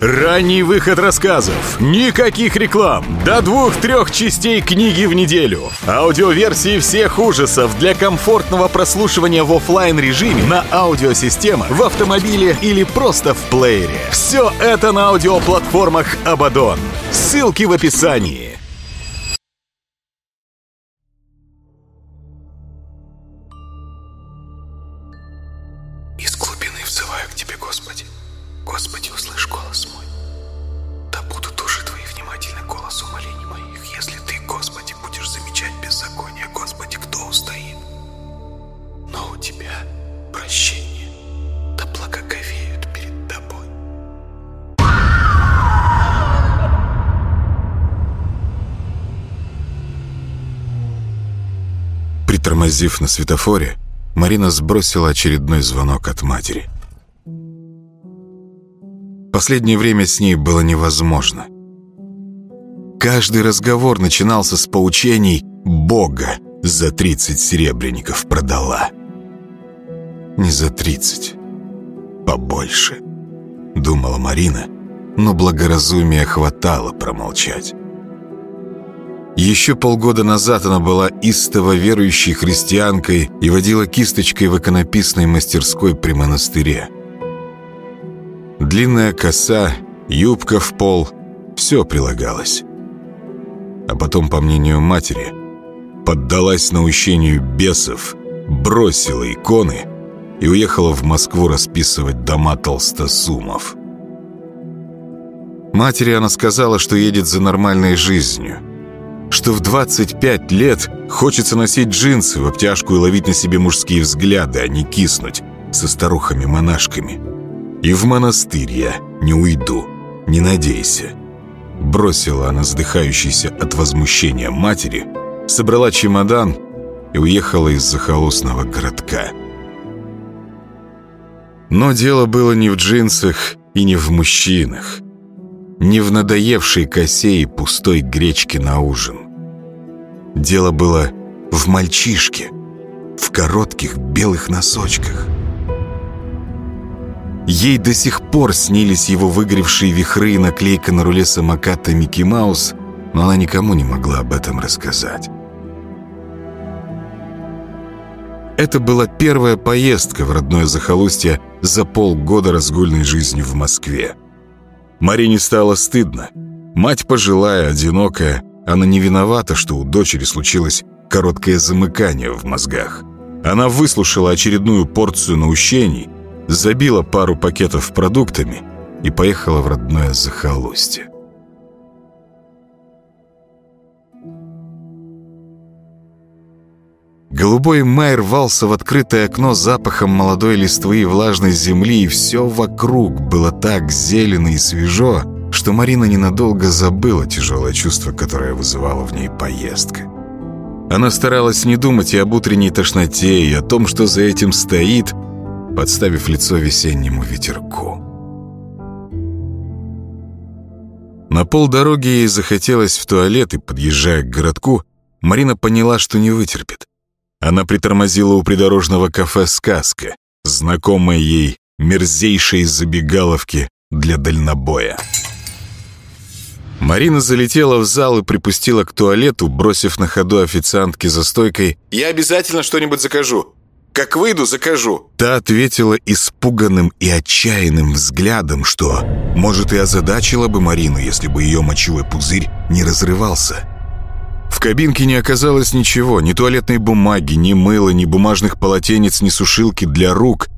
Ранний выход рассказов, никаких реклам, до двух-трех частей книги в неделю, аудиоверсии всех ужасов для комфортного прослушивания в офлайн режиме на аудиосистемах, в автомобиле или просто в плеере. Все это на аудиоплатформах Абадон. Ссылки в описании. светофоре, Марина сбросила очередной звонок от матери. Последнее время с ней было невозможно. Каждый разговор начинался с поучений «Бога за 30 серебряников продала». «Не за 30, побольше», — думала Марина, но благоразумия хватало промолчать. Еще полгода назад она была истово верующей христианкой и водила кисточкой в иконописной мастерской при монастыре. Длинная коса, юбка в пол – все прилагалось. А потом, по мнению матери, поддалась наущению бесов, бросила иконы и уехала в Москву расписывать дома толстосумов. Матери она сказала, что едет за нормальной жизнью – что в 25 лет хочется носить джинсы в обтяжку и ловить на себе мужские взгляды, а не киснуть со старухами-монашками. И в монастырь я не уйду, не надейся. Бросила она вздыхающейся от возмущения матери, собрала чемодан и уехала из захолостного городка. Но дело было не в джинсах и не в мужчинах, не в надоевшей косе и пустой гречке на ужин. Дело было в мальчишке, в коротких белых носочках. Ей до сих пор снились его выгоревшие вихры и наклейка на руле самоката Микки Маус, но она никому не могла об этом рассказать. Это была первая поездка в родное захолустье за полгода разгульной жизни в Москве. Марине стало стыдно. Мать пожилая, одинокая, она не виновата, что у дочери случилось короткое замыкание в мозгах. Она выслушала очередную порцию наущений, забила пару пакетов продуктами и поехала в родное захолустье. Голубой май рвался в открытое окно запахом молодой листвы и влажной земли, и все вокруг было так зелено и свежо, что Марина ненадолго забыла тяжелое чувство, которое вызывало в ней поездка. Она старалась не думать и об утренней тошноте, и о том, что за этим стоит, подставив лицо весеннему ветерку. На полдороги ей захотелось в туалет, и, подъезжая к городку, Марина поняла, что не вытерпит. Она притормозила у придорожного кафе «Сказка», знакомой ей мерзейшей забегаловки для дальнобоя. Марина залетела в зал и припустила к туалету, бросив на ходу официантки за стойкой «Я обязательно что-нибудь закажу! Как выйду, закажу!» Та ответила испуганным и отчаянным взглядом, что, может, и озадачила бы Марину, если бы ее мочевой пузырь не разрывался. В кабинке не оказалось ничего, ни туалетной бумаги, ни мыла, ни бумажных полотенец, ни сушилки для рук.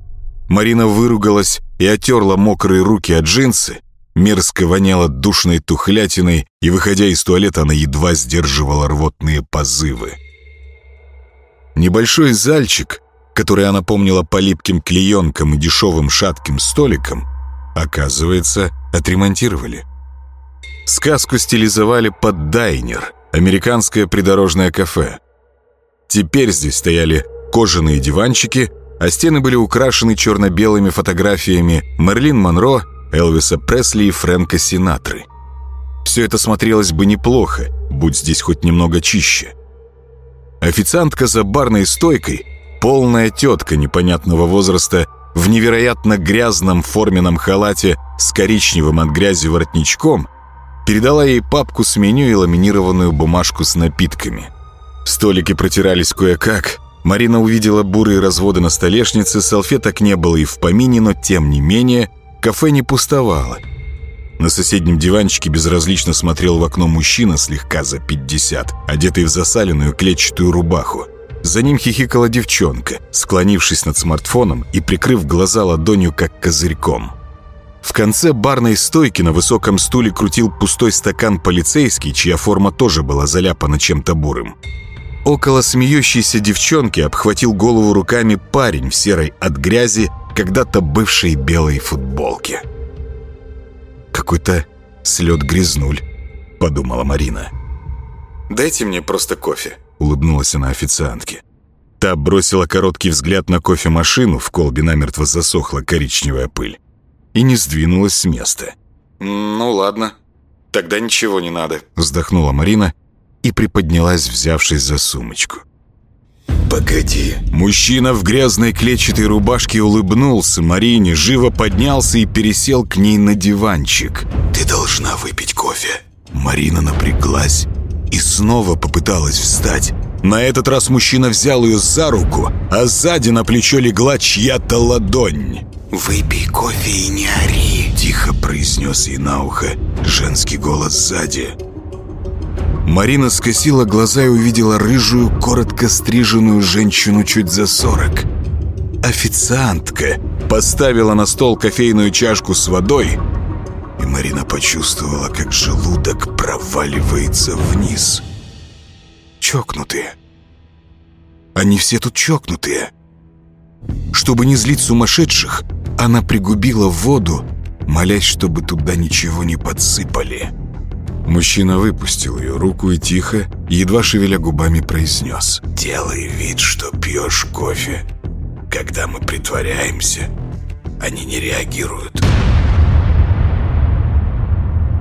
Марина выругалась и оттерла мокрые руки от джинсы, мерзко воняло душной тухлятиной, и, выходя из туалета, она едва сдерживала рвотные позывы. Небольшой зальчик, который она помнила по липким клеенкам и дешевым шатким столикам, оказывается, отремонтировали. Сказку стилизовали под дайнер, американское придорожное кафе. Теперь здесь стояли кожаные диванчики, а стены были украшены черно-белыми фотографиями Мерлин Монро Элвиса Пресли и Фрэнка Синатры. Все это смотрелось бы неплохо, будь здесь хоть немного чище. Официантка за барной стойкой, полная тетка непонятного возраста, в невероятно грязном форменном халате с коричневым от грязи воротничком, передала ей папку с меню и ламинированную бумажку с напитками. Столики протирались кое-как, Марина увидела бурые разводы на столешнице, салфеток не было и в помине, но тем не менее – Кафе не пустовало. На соседнем диванчике безразлично смотрел в окно мужчина слегка за 50, одетый в засаленную клетчатую рубаху. За ним хихикала девчонка, склонившись над смартфоном и прикрыв глаза ладонью, как козырьком. В конце барной стойки на высоком стуле крутил пустой стакан полицейский, чья форма тоже была заляпана чем-то бурым. Около смеющейся девчонки обхватил голову руками парень в серой от грязи когда-то бывшей белой футболке. «Какой-то слет грязнуль», — подумала Марина. «Дайте мне просто кофе», — улыбнулась она официантке. Та бросила короткий взгляд на кофемашину, в колбе намертво засохла коричневая пыль, и не сдвинулась с места. «Ну ладно, тогда ничего не надо», — вздохнула Марина и приподнялась, взявшись за сумочку. «Погоди!» Мужчина в грязной клетчатой рубашке улыбнулся Марине, живо поднялся и пересел к ней на диванчик. «Ты должна выпить кофе!» Марина напряглась и снова попыталась встать. На этот раз мужчина взял ее за руку, а сзади на плечо легла чья-то ладонь. «Выпей кофе и не ори!» – тихо произнес ей на ухо женский голос сзади. Марина скосила глаза и увидела рыжую, коротко стриженную женщину чуть за сорок. Официантка поставила на стол кофейную чашку с водой, и Марина почувствовала, как желудок проваливается вниз. Чокнутые. Они все тут чокнутые. Чтобы не злить сумасшедших, она пригубила воду, молясь, чтобы туда ничего не подсыпали. Мужчина выпустил ее руку и тихо, едва шевеля губами, произнес «Делай вид, что пьешь кофе. Когда мы притворяемся, они не реагируют».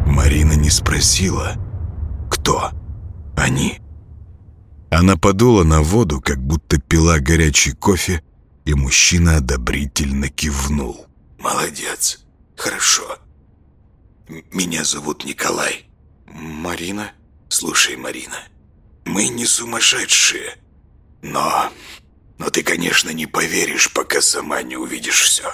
Марина не спросила, кто они. Она подула на воду, как будто пила горячий кофе, и мужчина одобрительно кивнул. «Молодец. Хорошо. Меня зовут Николай. Марина? Слушай, Марина, мы не сумасшедшие. Но... Но ты, конечно, не поверишь, пока сама не увидишь все.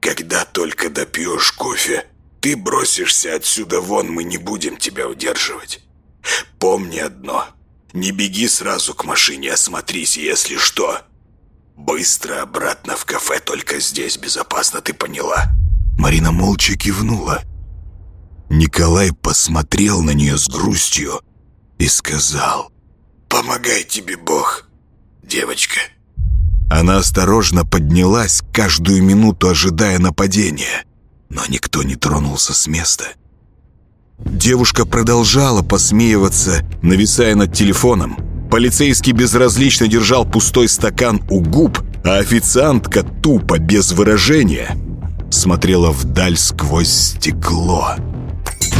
Когда только допьешь кофе, ты бросишься отсюда вон, мы не будем тебя удерживать. Помни одно. Не беги сразу к машине, осмотрись, если что. Быстро обратно в кафе, только здесь безопасно, ты поняла?» Марина молча кивнула. Николай посмотрел на нее с грустью и сказал «Помогай тебе Бог, девочка». Она осторожно поднялась, каждую минуту ожидая нападения, но никто не тронулся с места. Девушка продолжала посмеиваться, нависая над телефоном. Полицейский безразлично держал пустой стакан у губ, а официантка тупо, без выражения, смотрела вдаль сквозь стекло.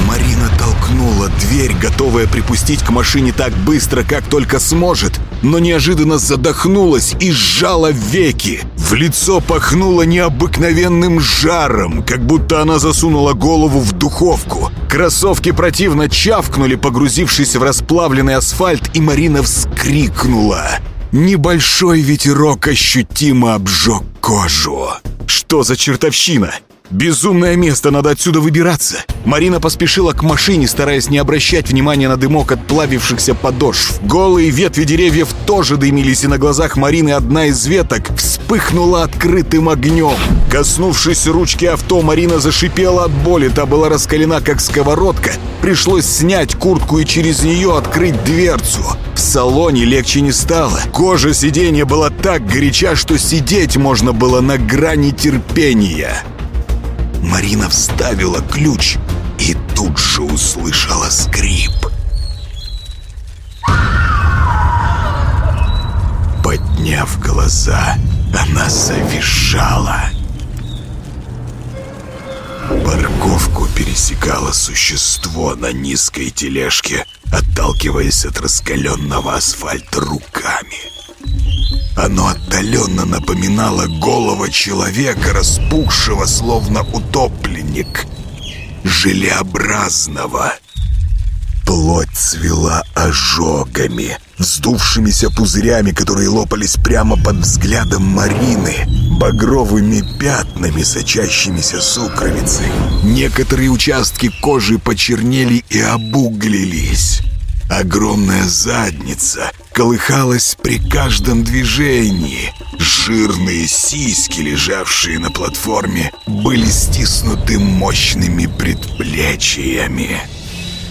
Марина толкнула дверь, готовая припустить к машине так быстро, как только сможет, но неожиданно задохнулась и сжала веки. В лицо пахнуло необыкновенным жаром, как будто она засунула голову в духовку. Кроссовки противно чавкнули, погрузившись в расплавленный асфальт, и Марина вскрикнула. Небольшой ветерок ощутимо обжег кожу. Что за чертовщина? Безумное место, надо отсюда выбираться. Марина поспешила к машине, стараясь не обращать внимания на дымок от плавившихся подошв. Голые ветви деревьев тоже дымились, и на глазах Марины одна из веток вспыхнула открытым огнем. Коснувшись ручки авто, Марина зашипела от боли, та была раскалена как сковородка. Пришлось снять куртку и через нее открыть дверцу. В салоне легче не стало. Кожа сиденья была так горяча, что сидеть можно было на грани терпения. Марина вставила ключ и тут же услышала скрип. Подняв глаза, она завизжала. Парковку пересекало существо на низкой тележке, отталкиваясь от раскаленного асфальта руками. Оно отдаленно напоминало голого человека, распухшего, словно утопленник, желеобразного. Плоть цвела ожогами, вздувшимися пузырями, которые лопались прямо под взглядом Марины, багровыми пятнами, сочащимися с. Некоторые участки кожи почернели и обуглились. Огромная задница колыхалась при каждом движении. Жирные сиськи, лежавшие на платформе, были стиснуты мощными предплечьями.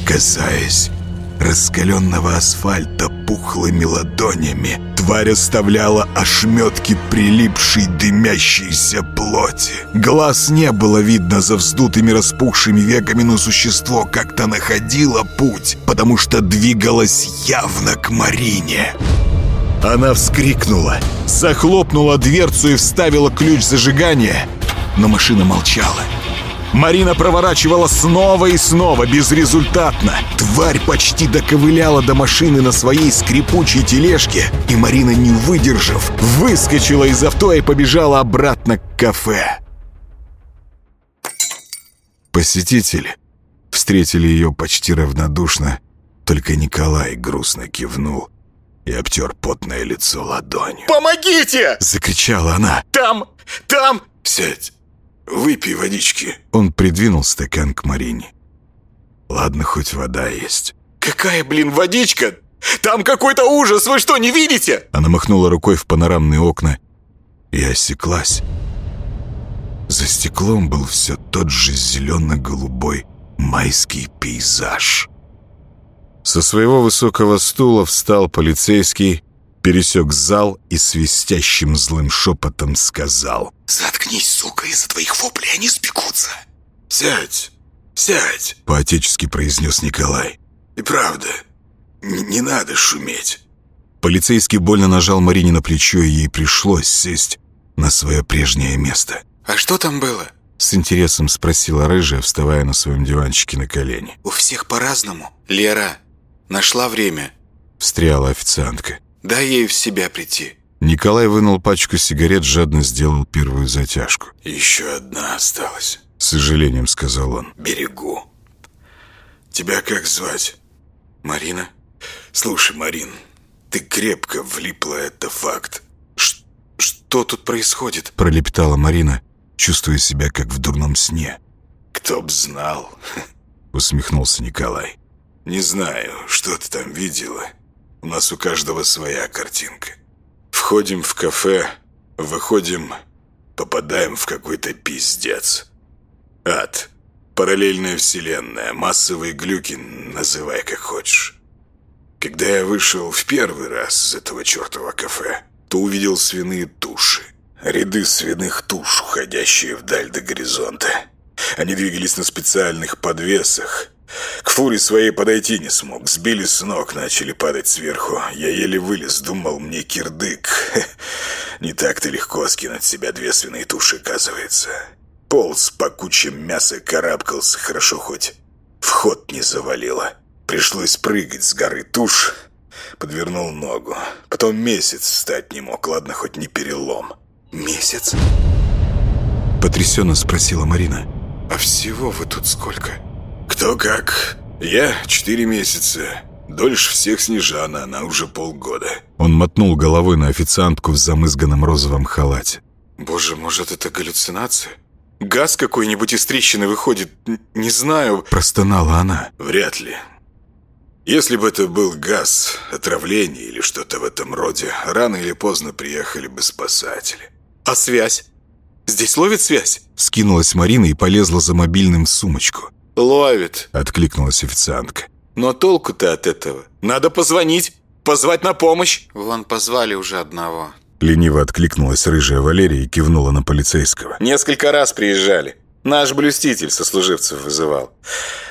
Касаясь раскаленного асфальта пухлыми ладонями, Тварь оставляла ошметки прилипшей дымящейся плоти. Глаз не было видно за вздутыми распухшими веками, но существо как-то находило путь, потому что двигалось явно к Марине. Она вскрикнула, захлопнула дверцу и вставила ключ зажигания, но машина молчала. Марина проворачивала снова и снова, безрезультатно. Тварь почти доковыляла до машины на своей скрипучей тележке, и Марина, не выдержав, выскочила из авто и побежала обратно к кафе. Посетители встретили ее почти равнодушно, только Николай грустно кивнул и обтер потное лицо ладонью. «Помогите!» — закричала она. «Там! Там!» «Сядь! Выпей водички». Он придвинул стакан к Марине. «Ладно, хоть вода есть». «Какая, блин, водичка? Там какой-то ужас, вы что, не видите?» Она махнула рукой в панорамные окна и осеклась. За стеклом был все тот же зелено-голубой майский пейзаж. Со своего высокого стула встал полицейский пересек зал и свистящим злым шепотом сказал. «Заткнись, сука, из-за твоих воплей они спекутся". «Сядь! Сядь!» — поотечески произнес Николай. «И правда, не надо шуметь!» Полицейский больно нажал Марине на плечо, и ей пришлось сесть на свое прежнее место. «А что там было?» С интересом спросила Рыжая, вставая на своем диванчике на колени. «У всех по-разному. Лера, нашла время?» Встряла официантка. Дай ей в себя прийти». Николай вынул пачку сигарет, жадно сделал первую затяжку. «Еще одна осталась», — с сожалением сказал он. «Берегу. Тебя как звать? Марина? Слушай, Марин, ты крепко влипла, это факт. Ш что тут происходит?» — пролепетала Марина, чувствуя себя как в дурном сне. «Кто б знал!» — усмехнулся Николай. «Не знаю, что ты там видела, у нас у каждого своя картинка. Входим в кафе, выходим, попадаем в какой-то пиздец. Ад. Параллельная вселенная, Массовый глюкин называй как хочешь. Когда я вышел в первый раз из этого чертова кафе, то увидел свиные туши. Ряды свиных туш, уходящие вдаль до горизонта. Они двигались на специальных подвесах, к фуре своей подойти не смог, сбили с ног, начали падать сверху. Я еле вылез, думал, мне кирдык. Не так-то легко скинуть себя две свиные туши, оказывается. Полз по куче мяса карабкался, хорошо хоть вход не завалило. Пришлось прыгать с горы туш, подвернул ногу. Потом месяц встать не мог, ладно, хоть не перелом. «Месяц?» Потрясенно спросила Марина. «А всего вы тут сколько?» Кто как? Я четыре месяца. Дольше всех Снежана, она уже полгода. Он мотнул головой на официантку в замызганном розовом халате. Боже, может это галлюцинация? Газ какой-нибудь из трещины выходит, не знаю. Простонала она. Вряд ли. Если бы это был газ, отравление или что-то в этом роде, рано или поздно приехали бы спасатели. А связь? Здесь ловит связь? Скинулась Марина и полезла за мобильным в сумочку. «Ловит», — откликнулась официантка. «Но толку-то от этого? Надо позвонить, позвать на помощь». «Вон позвали уже одного». Лениво откликнулась рыжая Валерия и кивнула на полицейского. «Несколько раз приезжали. Наш блюститель сослуживцев вызывал.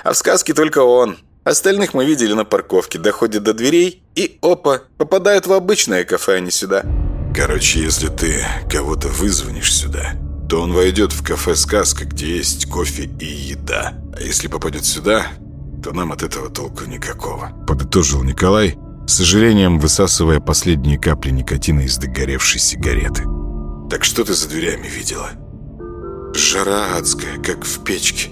А в сказке только он. Остальных мы видели на парковке. Доходят до дверей и, опа, попадают в обычное кафе, а не сюда». «Короче, если ты кого-то вызвонишь сюда, то он войдет в кафе «Сказка», где есть кофе и еда. А если попадет сюда, то нам от этого толку никакого», — подытожил Николай, с сожалением высасывая последние капли никотина из догоревшей сигареты. «Так что ты за дверями видела?» «Жара адская, как в печке.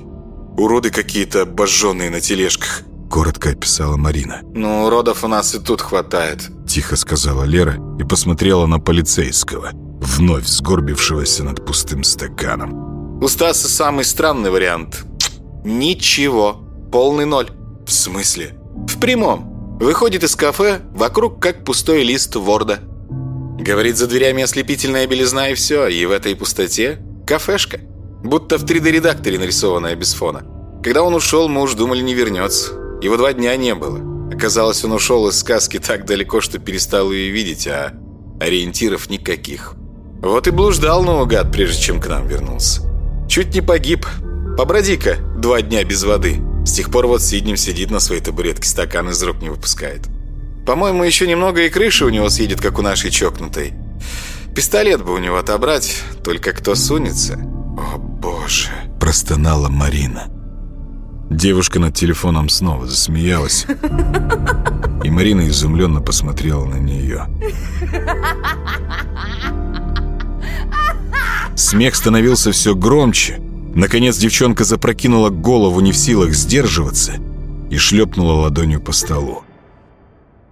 Уроды какие-то обожженные на тележках», — коротко описала Марина. «Ну, уродов у нас и тут хватает», — тихо сказала Лера и посмотрела на полицейского — вновь сгорбившегося над пустым стаканом. «У Стаса самый странный вариант. Ничего. Полный ноль». «В смысле?» «В прямом. Выходит из кафе, вокруг как пустой лист ворда». Говорит, за дверями ослепительная белизна и все, и в этой пустоте кафешка. Будто в 3D-редакторе нарисованная без фона. Когда он ушел, мы уж думали, не вернется. Его два дня не было. Оказалось, он ушел из сказки так далеко, что перестал ее видеть, а ориентиров никаких. Вот и блуждал наугад, прежде чем к нам вернулся. Чуть не погиб. Поброди-ка два дня без воды. С тех пор вот Сиднем сидит на своей табуретке, стакан из рук не выпускает. По-моему, еще немного и крыша у него съедет, как у нашей чокнутой. Пистолет бы у него отобрать, только кто сунется. О боже, простонала Марина. Девушка над телефоном снова засмеялась. И Марина изумленно посмотрела на нее. Смех становился все громче. Наконец девчонка запрокинула голову, не в силах сдерживаться, и шлепнула ладонью по столу.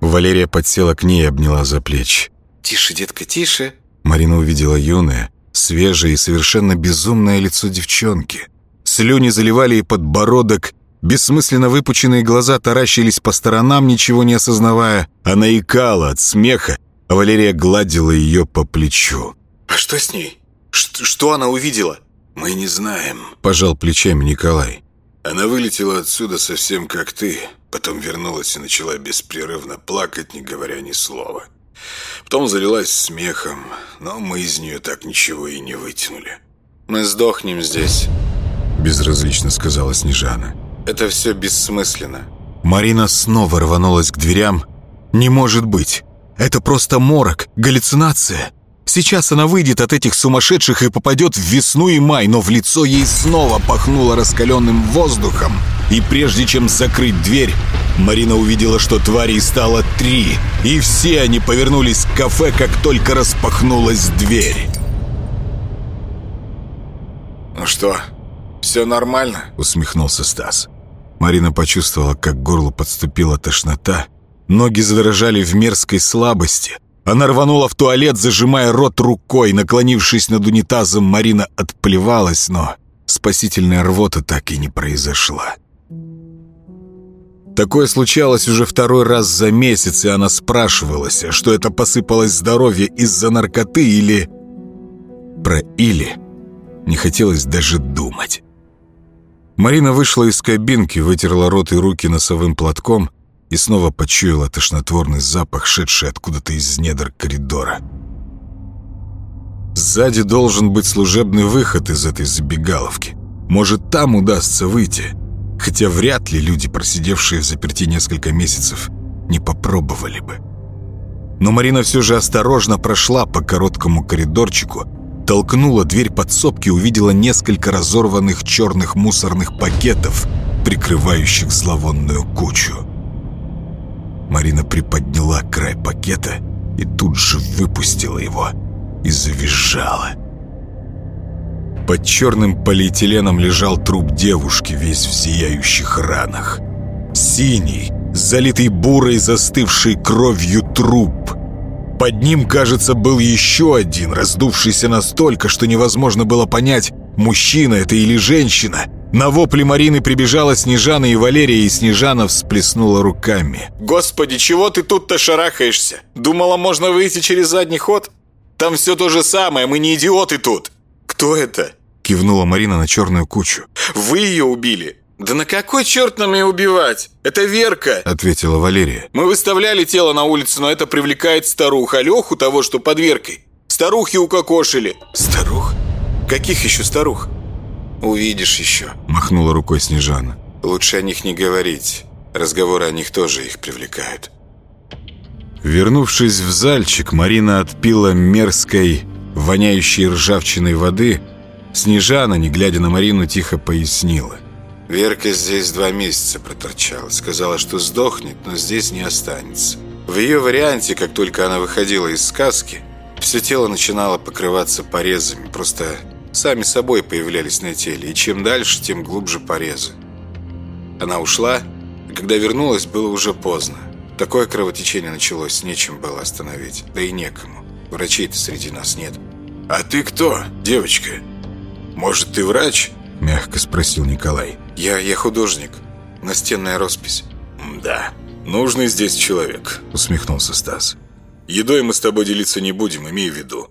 Валерия подсела к ней и обняла за плечи. «Тише, детка, тише!» Марина увидела юное, свежее и совершенно безумное лицо девчонки. Слюни заливали ей подбородок, бессмысленно выпученные глаза таращились по сторонам, ничего не осознавая. Она икала от смеха, а Валерия гладила ее по плечу. «А что с ней?» Что она увидела? Мы не знаем. Пожал плечами Николай. Она вылетела отсюда совсем как ты, потом вернулась и начала беспрерывно плакать, не говоря ни слова. Потом залилась смехом, но мы из нее так ничего и не вытянули. «Мы сдохнем здесь», — безразлично сказала Снежана. «Это все бессмысленно». Марина снова рванулась к дверям. «Не может быть! Это просто морок, галлюцинация!» Сейчас она выйдет от этих сумасшедших и попадет в весну и май, но в лицо ей снова пахнуло раскаленным воздухом. И прежде чем закрыть дверь, Марина увидела, что тварей стало три, и все они повернулись к кафе, как только распахнулась дверь. «Ну что, все нормально?» — усмехнулся Стас. Марина почувствовала, как горло подступила тошнота, ноги задрожали в мерзкой слабости — она рванула в туалет, зажимая рот рукой. Наклонившись над унитазом, Марина отплевалась, но спасительная рвота так и не произошла. Такое случалось уже второй раз за месяц, и она спрашивалась, а что это посыпалось здоровье из-за наркоты или... Про «или» не хотелось даже думать. Марина вышла из кабинки, вытерла рот и руки носовым платком – и снова почуяла тошнотворный запах, шедший откуда-то из недр коридора. Сзади должен быть служебный выход из этой забегаловки. Может, там удастся выйти. Хотя вряд ли люди, просидевшие в заперти несколько месяцев, не попробовали бы. Но Марина все же осторожно прошла по короткому коридорчику, толкнула дверь подсобки и увидела несколько разорванных черных мусорных пакетов, прикрывающих зловонную кучу. Марина приподняла край пакета и тут же выпустила его и завизжала. Под черным полиэтиленом лежал труп девушки, весь в зияющих ранах. Синий, залитый бурой застывшей кровью труп. Под ним, кажется, был еще один, раздувшийся настолько, что невозможно было понять, мужчина это или женщина – на вопли Марины прибежала Снежана и Валерия, и Снежана всплеснула руками. «Господи, чего ты тут-то шарахаешься? Думала, можно выйти через задний ход? Там все то же самое, мы не идиоты тут!» «Кто это?» – кивнула Марина на черную кучу. «Вы ее убили!» «Да на какой черт нам ее убивать? Это Верка!» – ответила Валерия. «Мы выставляли тело на улицу, но это привлекает старух, а Леху того, что под Веркой. Старухи укокошили!» «Старух? Каких еще старух?» Увидишь еще. Махнула рукой Снежана. Лучше о них не говорить. Разговоры о них тоже их привлекают. Вернувшись в зальчик, Марина отпила мерзкой, воняющей ржавчиной воды. Снежана, не глядя на Марину, тихо пояснила. Верка здесь два месяца проторчала. Сказала, что сдохнет, но здесь не останется. В ее варианте, как только она выходила из сказки, все тело начинало покрываться порезами. Просто сами собой появлялись на теле, и чем дальше, тем глубже порезы. Она ушла, а когда вернулась, было уже поздно. Такое кровотечение началось, нечем было остановить, да и некому. Врачей-то среди нас нет. «А ты кто, девочка? Может, ты врач?» – мягко спросил Николай. «Я, я художник. Настенная роспись». «Да, нужный здесь человек», – усмехнулся Стас. «Едой мы с тобой делиться не будем, имей в виду.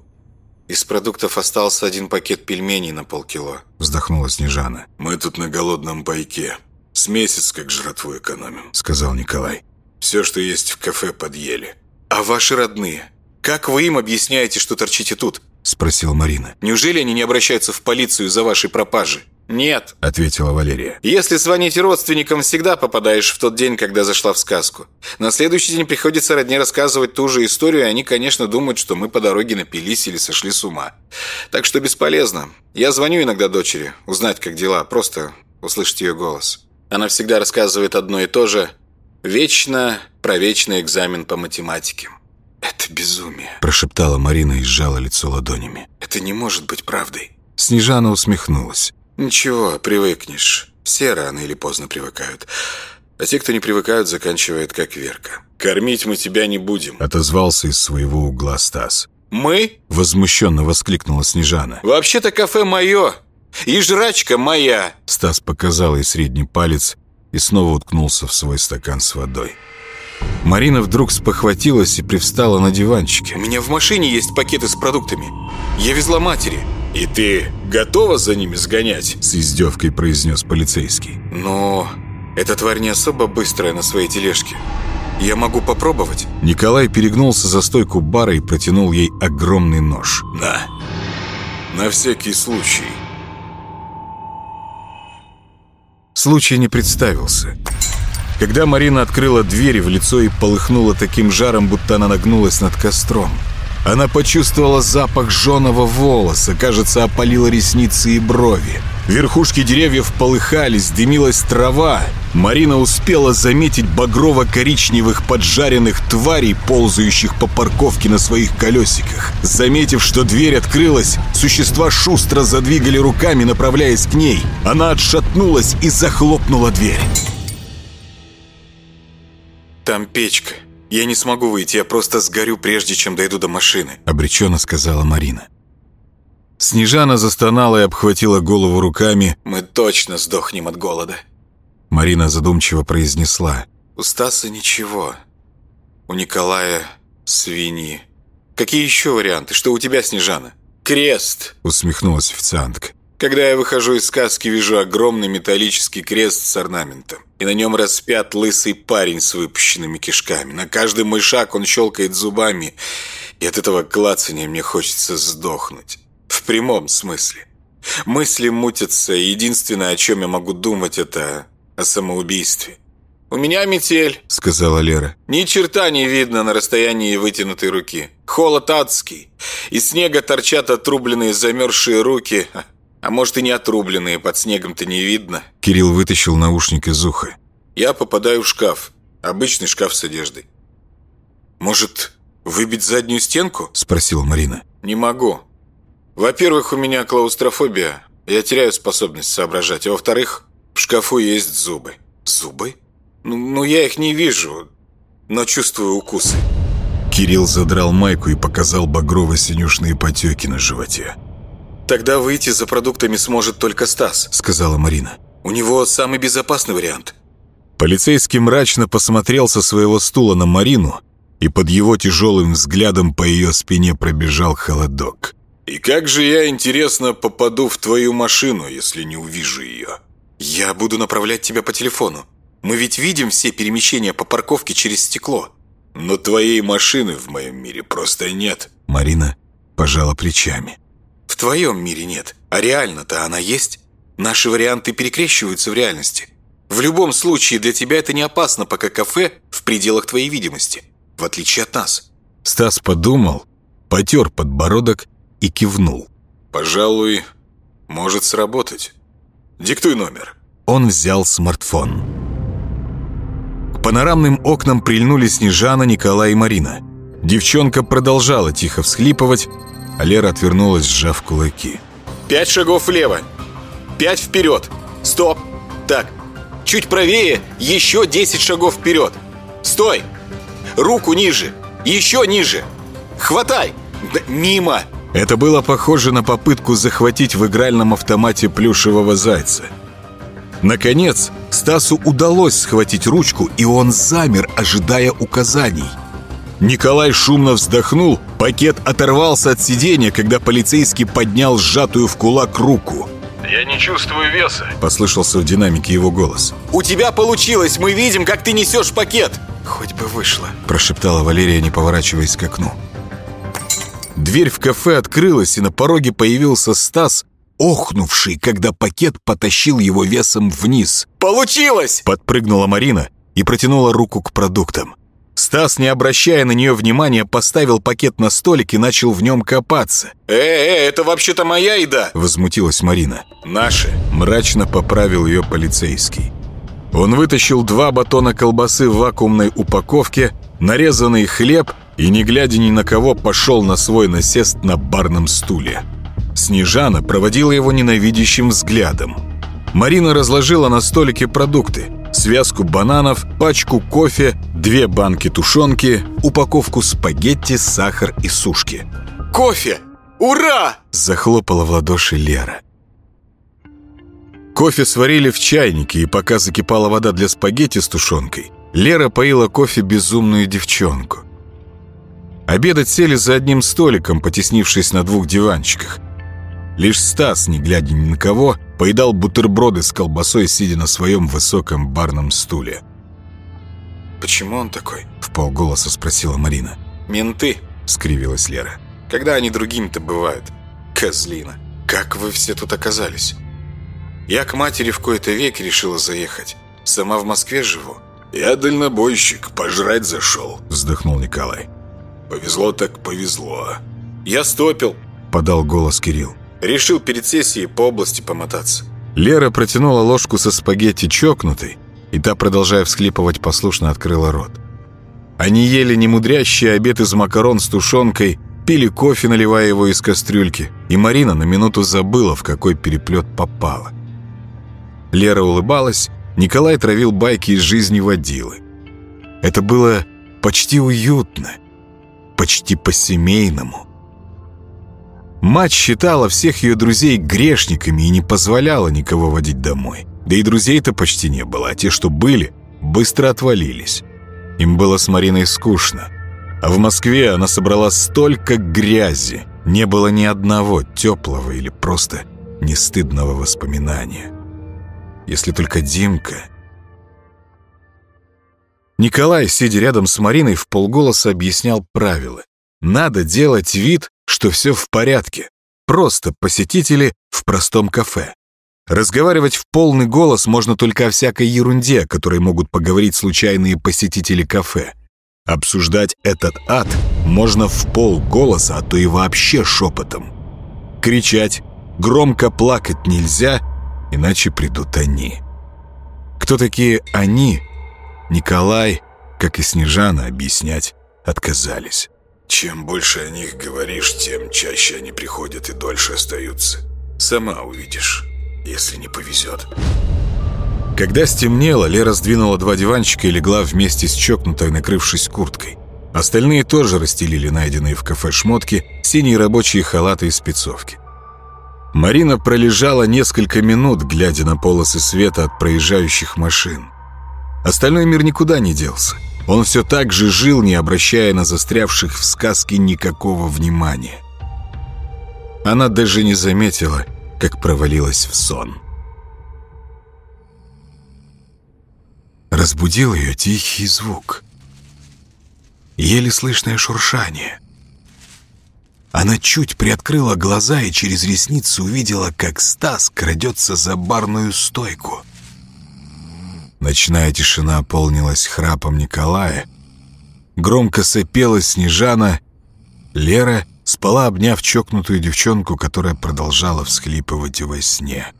Из продуктов остался один пакет пельменей на полкило. Вздохнула Снежана. Мы тут на голодном пайке. С месяц как жратву экономим, сказал Николай. Все, что есть в кафе, подъели. А ваши родные? Как вы им объясняете, что торчите тут? Спросила Марина. Неужели они не обращаются в полицию за вашей пропажи? «Нет», — ответила Валерия. «Если звонить родственникам, всегда попадаешь в тот день, когда зашла в сказку. На следующий день приходится родне рассказывать ту же историю, и они, конечно, думают, что мы по дороге напились или сошли с ума. Так что бесполезно. Я звоню иногда дочери, узнать, как дела, просто услышать ее голос. Она всегда рассказывает одно и то же. Вечно провечный экзамен по математике». «Это безумие», – прошептала Марина и сжала лицо ладонями. «Это не может быть правдой». Снежана усмехнулась. Ничего, привыкнешь. Все рано или поздно привыкают. А те, кто не привыкают, заканчивают как Верка. «Кормить мы тебя не будем», — отозвался из своего угла Стас. «Мы?» — возмущенно воскликнула Снежана. «Вообще-то кафе мое, и жрачка моя!» Стас показал ей средний палец и снова уткнулся в свой стакан с водой. Марина вдруг спохватилась и привстала на диванчике. «У меня в машине есть пакеты с продуктами. Я везла матери». И ты готова за ними сгонять? С издевкой произнес полицейский. Но эта тварь не особо быстрая на своей тележке. Я могу попробовать. Николай перегнулся за стойку бара и протянул ей огромный нож. На. На всякий случай. Случай не представился. Когда Марина открыла дверь в лицо и полыхнула таким жаром, будто она нагнулась над костром. Она почувствовала запах жженого волоса, кажется, опалила ресницы и брови. Верхушки деревьев полыхались, дымилась трава. Марина успела заметить багрово-коричневых поджаренных тварей, ползающих по парковке на своих колесиках. Заметив, что дверь открылась, существа шустро задвигали руками, направляясь к ней. Она отшатнулась и захлопнула дверь. «Там печка», я не смогу выйти, я просто сгорю, прежде чем дойду до машины», — обреченно сказала Марина. Снежана застонала и обхватила голову руками. «Мы точно сдохнем от голода», — Марина задумчиво произнесла. «У Стаса ничего. У Николая свиньи. Какие еще варианты? Что у тебя, Снежана?» «Крест!» — усмехнулась официантка. Когда я выхожу из сказки, вижу огромный металлический крест с орнаментом. И на нем распят лысый парень с выпущенными кишками. На каждый мой шаг он щелкает зубами. И от этого клацания мне хочется сдохнуть. В прямом смысле. Мысли мутятся, и единственное, о чем я могу думать, это о самоубийстве. «У меня метель», — сказала Лера. «Ни черта не видно на расстоянии вытянутой руки. Холод адский. Из снега торчат отрубленные замерзшие руки. А может и не отрубленные, под снегом-то не видно. Кирилл вытащил наушник из уха. Я попадаю в шкаф. Обычный шкаф с одеждой. Может, выбить заднюю стенку? Спросила Марина. Не могу. Во-первых, у меня клаустрофобия. Я теряю способность соображать. А во-вторых, в шкафу есть зубы. Зубы? Ну, ну я их не вижу, но чувствую укусы. Кирилл задрал майку и показал багрово-синюшные потеки на животе. «Тогда выйти за продуктами сможет только Стас», — сказала Марина. «У него самый безопасный вариант». Полицейский мрачно посмотрел со своего стула на Марину, и под его тяжелым взглядом по ее спине пробежал холодок. «И как же я, интересно, попаду в твою машину, если не увижу ее?» «Я буду направлять тебя по телефону. Мы ведь видим все перемещения по парковке через стекло». «Но твоей машины в моем мире просто нет», — Марина пожала плечами. В твоем мире нет, а реально-то она есть. Наши варианты перекрещиваются в реальности. В любом случае для тебя это не опасно, пока кафе в пределах твоей видимости, в отличие от нас». Стас подумал, потер подбородок и кивнул. «Пожалуй, может сработать. Диктуй номер». Он взял смартфон. К панорамным окнам прильнули Снежана, Николай и Марина. Девчонка продолжала тихо всхлипывать, Лера отвернулась, сжав кулаки. «Пять шагов влево! Пять вперед! Стоп! Так, чуть правее, еще 10 шагов вперед! Стой! Руку ниже! Еще ниже! Хватай! Д мимо!» Это было похоже на попытку захватить в игральном автомате плюшевого зайца. Наконец, Стасу удалось схватить ручку, и он замер, ожидая указаний – Николай шумно вздохнул, пакет оторвался от сиденья, когда полицейский поднял сжатую в кулак руку. «Я не чувствую веса», — послышался в динамике его голос. «У тебя получилось! Мы видим, как ты несешь пакет!» «Хоть бы вышло», — прошептала Валерия, не поворачиваясь к окну. Дверь в кафе открылась, и на пороге появился Стас, охнувший, когда пакет потащил его весом вниз. «Получилось!» — подпрыгнула Марина и протянула руку к продуктам. Стас, не обращая на нее внимания, поставил пакет на столик и начал в нем копаться. «Э, э, это вообще-то моя еда!» – возмутилась Марина. «Наши!» – мрачно поправил ее полицейский. Он вытащил два батона колбасы в вакуумной упаковке, нарезанный хлеб и, не глядя ни на кого, пошел на свой насест на барном стуле. Снежана проводила его ненавидящим взглядом. Марина разложила на столике продукты – связку бананов, пачку кофе, две банки тушенки, упаковку спагетти, сахар и сушки. «Кофе! Ура!» – захлопала в ладоши Лера. Кофе сварили в чайнике, и пока закипала вода для спагетти с тушенкой, Лера поила кофе безумную девчонку. Обедать сели за одним столиком, потеснившись на двух диванчиках – Лишь Стас, не глядя ни на кого, поедал бутерброды с колбасой, сидя на своем высоком барном стуле. «Почему он такой?» — в полголоса спросила Марина. «Менты!» — скривилась Лера. «Когда они другими-то бывают? Козлина! Как вы все тут оказались?» «Я к матери в кои-то веки решила заехать. Сама в Москве живу». «Я дальнобойщик, пожрать зашел», — вздохнул Николай. «Повезло так повезло». «Я стопил», — подал голос Кирилл решил перед сессией по области помотаться. Лера протянула ложку со спагетти чокнутой, и та, продолжая всхлипывать, послушно открыла рот. Они ели немудрящий обед из макарон с тушенкой, пили кофе, наливая его из кастрюльки, и Марина на минуту забыла, в какой переплет попала. Лера улыбалась, Николай травил байки из жизни водилы. Это было почти уютно, почти по-семейному – Мать считала всех ее друзей грешниками и не позволяла никого водить домой. Да и друзей-то почти не было, а те, что были, быстро отвалились. Им было с Мариной скучно. А в Москве она собрала столько грязи. Не было ни одного теплого или просто нестыдного воспоминания. Если только Димка... Николай, сидя рядом с Мариной, в полголоса объяснял правила. Надо делать вид, что все в порядке, просто посетители в простом кафе. Разговаривать в полный голос можно только о всякой ерунде, о которой могут поговорить случайные посетители кафе. Обсуждать этот ад можно в пол голоса, а то и вообще шепотом. Кричать, громко плакать нельзя, иначе придут они. Кто такие они? Николай, как и Снежана, объяснять отказались. Чем больше о них говоришь, тем чаще они приходят и дольше остаются. Сама увидишь, если не повезет. Когда стемнело, Лера сдвинула два диванчика и легла вместе с чокнутой, накрывшись курткой. Остальные тоже расстелили найденные в кафе шмотки, синие рабочие халаты и спецовки. Марина пролежала несколько минут, глядя на полосы света от проезжающих машин. Остальной мир никуда не делся – он все так же жил, не обращая на застрявших в сказке никакого внимания. Она даже не заметила, как провалилась в сон. Разбудил ее тихий звук. Еле слышное шуршание. Она чуть приоткрыла глаза и через ресницы увидела, как Стас крадется за барную стойку — Ночная тишина полнилась храпом Николая. Громко сопела Снежана. Лера спала, обняв чокнутую девчонку, которая продолжала всхлипывать во сне.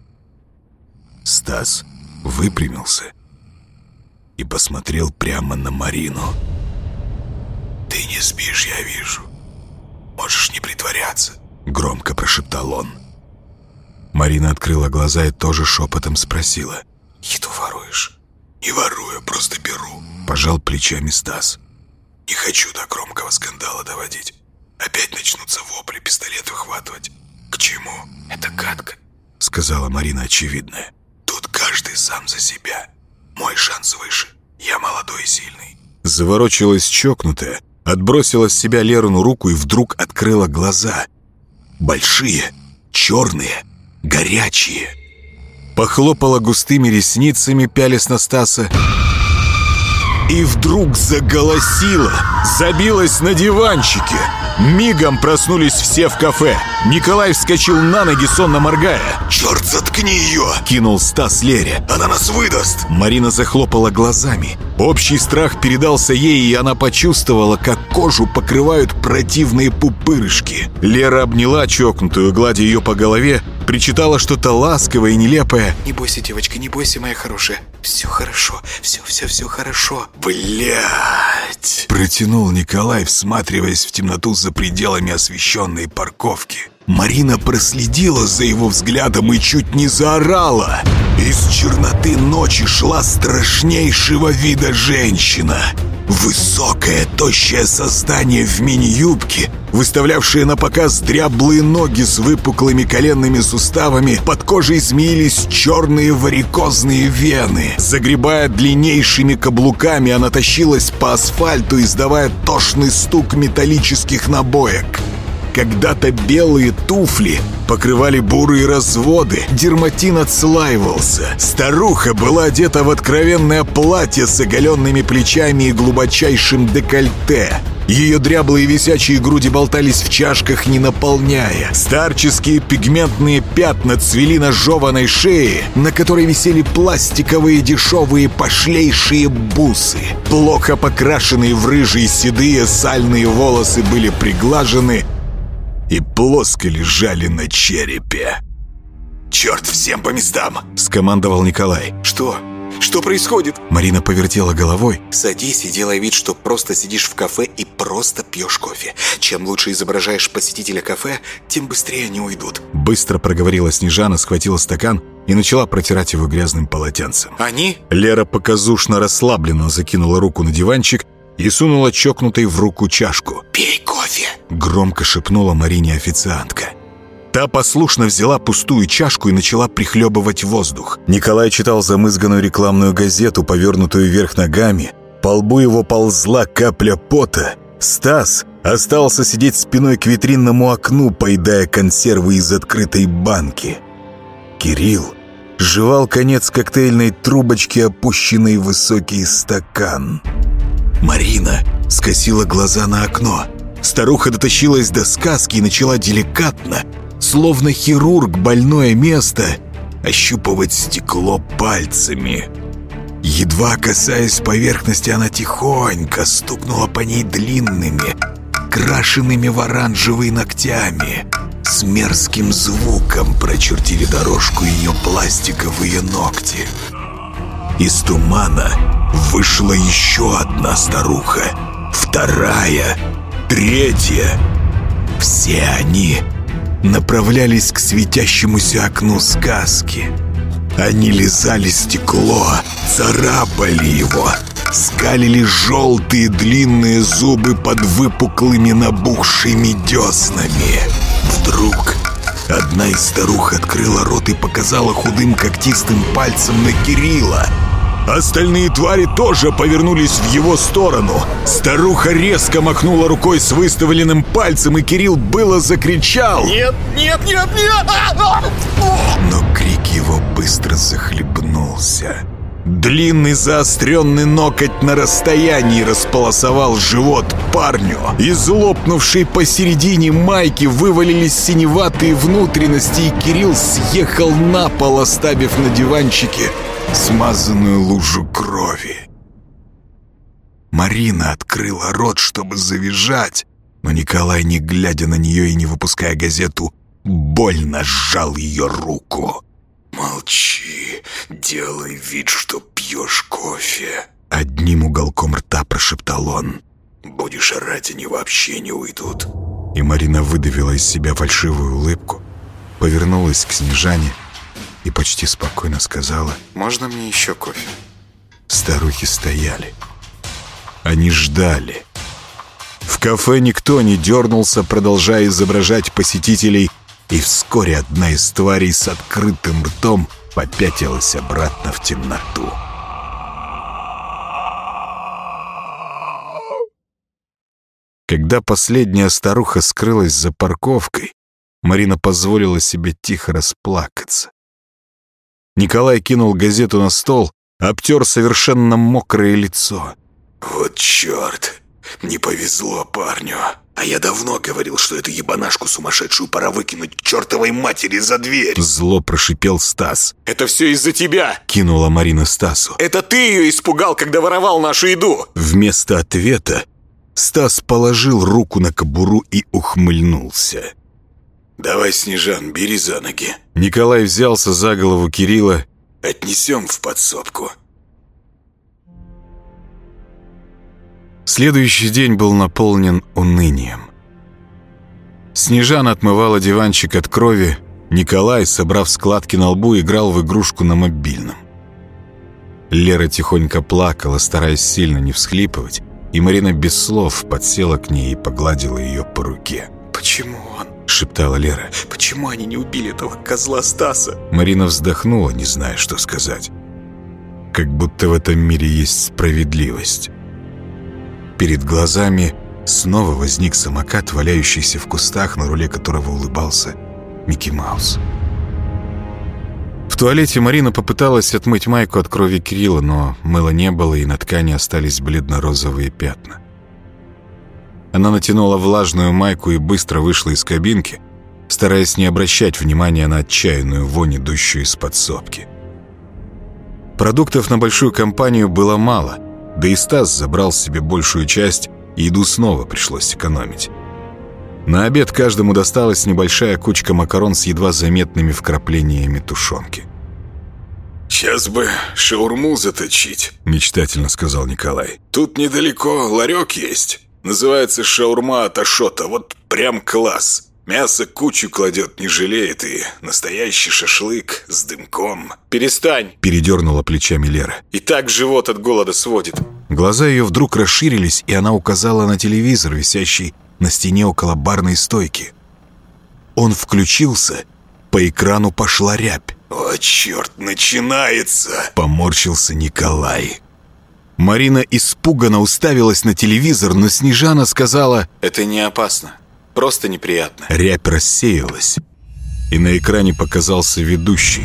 Стас выпрямился и посмотрел прямо на Марину. «Ты не спишь, я вижу. Можешь не притворяться», — громко прошептал он. Марина открыла глаза и тоже шепотом спросила. «Еду воруешь?» Не ворую, а просто беру. Пожал плечами Стас. Не хочу до громкого скандала доводить. Опять начнутся вопли, пистолет выхватывать. К чему? Это гадко, сказала Марина очевидная. Тут каждый сам за себя. Мой шанс выше. Я молодой и сильный. Заворочилась чокнутая, отбросила с себя лерну руку и вдруг открыла глаза. Большие, черные, горячие похлопала густыми ресницами, пялись на Стаса. И вдруг заголосила, забилась на диванчике. Мигом проснулись все в кафе. Николай вскочил на ноги, сонно моргая. «Черт, заткни ее!» — кинул Стас Лере. «Она нас выдаст!» Марина захлопала глазами. Общий страх передался ей, и она почувствовала, как кожу покрывают противные пупырышки. Лера обняла чокнутую, гладя ее по голове, причитала что-то ласковое и нелепое. «Не бойся, девочка, не бойся, моя хорошая. Все хорошо, все-все-все хорошо». Блять! – протянул Николай, всматриваясь в темноту за пределами освещенной парковки. Марина проследила за его взглядом и чуть не заорала. Из черноты ночи шла страшнейшего вида женщина – Высокое, тощее создание в мини-юбке, выставлявшее на показ дряблые ноги с выпуклыми коленными суставами, под кожей змеились черные варикозные вены. Загребая длиннейшими каблуками, она тащилась по асфальту, издавая тошный стук металлических набоек. Когда-то белые туфли покрывали бурые разводы, дерматин отслаивался. Старуха была одета в откровенное платье с оголенными плечами и глубочайшим декольте. Ее дряблые висячие груди болтались в чашках, не наполняя. Старческие пигментные пятна цвели на жеваной шее, на которой висели пластиковые дешевые пошлейшие бусы. Плохо покрашенные в рыжие седые сальные волосы были приглажены, и плоско лежали на черепе. «Черт, всем по местам!» – скомандовал Николай. «Что? Что происходит?» Марина повертела головой. «Садись и делай вид, что просто сидишь в кафе и просто пьешь кофе. Чем лучше изображаешь посетителя кафе, тем быстрее они уйдут». Быстро проговорила Снежана, схватила стакан и начала протирать его грязным полотенцем. «Они?» Лера показушно расслабленно закинула руку на диванчик и сунула чокнутой в руку чашку. «Пей кофе!» — громко шепнула Марине официантка. Та послушно взяла пустую чашку и начала прихлебывать воздух. Николай читал замызганную рекламную газету, повернутую вверх ногами. По лбу его ползла капля пота. Стас остался сидеть спиной к витринному окну, поедая консервы из открытой банки. Кирилл жевал конец коктейльной трубочки, опущенный в высокий стакан. Марина скосила глаза на окно. Старуха дотащилась до сказки и начала деликатно, словно хирург больное место, ощупывать стекло пальцами. Едва касаясь поверхности, она тихонько стукнула по ней длинными, крашенными в оранжевый ногтями. С мерзким звуком прочертили дорожку ее пластиковые ногти. Из тумана вышла еще одна старуха, вторая, третья. Все они направлялись к светящемуся окну сказки. Они лизали стекло, царапали его, скалили желтые длинные зубы под выпуклыми набухшими деснами. Вдруг одна из старух открыла рот и показала худым когтистым пальцем на Кирилла — Остальные твари тоже повернулись в его сторону. Старуха резко махнула рукой с выставленным пальцем, и Кирилл было закричал. «Нет, нет, нет, нет!» Но крик его быстро захлебнулся. Длинный заостренный ноготь на расстоянии располосовал живот парню. Из лопнувшей посередине майки вывалились синеватые внутренности, и Кирилл съехал на пол, оставив на диванчике смазанную лужу крови. Марина открыла рот, чтобы завизжать, но Николай, не глядя на нее и не выпуская газету, больно сжал ее руку. «Молчи, делай вид, что пьешь кофе», — одним уголком рта прошептал он. «Будешь орать, они вообще не уйдут». И Марина выдавила из себя фальшивую улыбку, повернулась к Снежане — и почти спокойно сказала «Можно мне еще кофе?» Старухи стояли. Они ждали. В кафе никто не дернулся, продолжая изображать посетителей, и вскоре одна из тварей с открытым ртом попятилась обратно в темноту. Когда последняя старуха скрылась за парковкой, Марина позволила себе тихо расплакаться. Николай кинул газету на стол, обтер совершенно мокрое лицо. «Вот черт! Не повезло парню! А я давно говорил, что эту ебанашку сумасшедшую пора выкинуть к чертовой матери за дверь!» Зло прошипел Стас. «Это все из-за тебя!» — кинула Марина Стасу. «Это ты ее испугал, когда воровал нашу еду!» Вместо ответа Стас положил руку на кобуру и ухмыльнулся. Давай, Снежан, бери за ноги. Николай взялся за голову Кирилла. Отнесем в подсобку. Следующий день был наполнен унынием. Снежан отмывала диванчик от крови. Николай, собрав складки на лбу, играл в игрушку на мобильном. Лера тихонько плакала, стараясь сильно не всхлипывать, и Марина без слов подсела к ней и погладила ее по руке. «Почему шептала Лера. «Почему они не убили этого козла Стаса?» Марина вздохнула, не зная, что сказать. Как будто в этом мире есть справедливость. Перед глазами снова возник самокат, валяющийся в кустах, на руле которого улыбался Микки Маус. В туалете Марина попыталась отмыть майку от крови Кирилла, но мыла не было, и на ткани остались бледно-розовые пятна. Она натянула влажную майку и быстро вышла из кабинки, стараясь не обращать внимания на отчаянную вонь, идущую из подсобки. Продуктов на большую компанию было мало, да и Стас забрал себе большую часть, и еду снова пришлось экономить. На обед каждому досталась небольшая кучка макарон с едва заметными вкраплениями тушенки. «Сейчас бы шаурму заточить», — мечтательно сказал Николай. «Тут недалеко ларек есть». Называется шаурма от Ашота. Вот прям класс. Мясо кучу кладет, не жалеет и настоящий шашлык с дымком. Перестань, передернула плечами Лера. И так живот от голода сводит. Глаза ее вдруг расширились, и она указала на телевизор, висящий на стене около барной стойки. Он включился, по экрану пошла рябь. «О, черт, начинается!» — поморщился Николай. Марина испуганно уставилась на телевизор, но Снежана сказала «Это не опасно, просто неприятно». Рябь рассеялась, и на экране показался ведущий.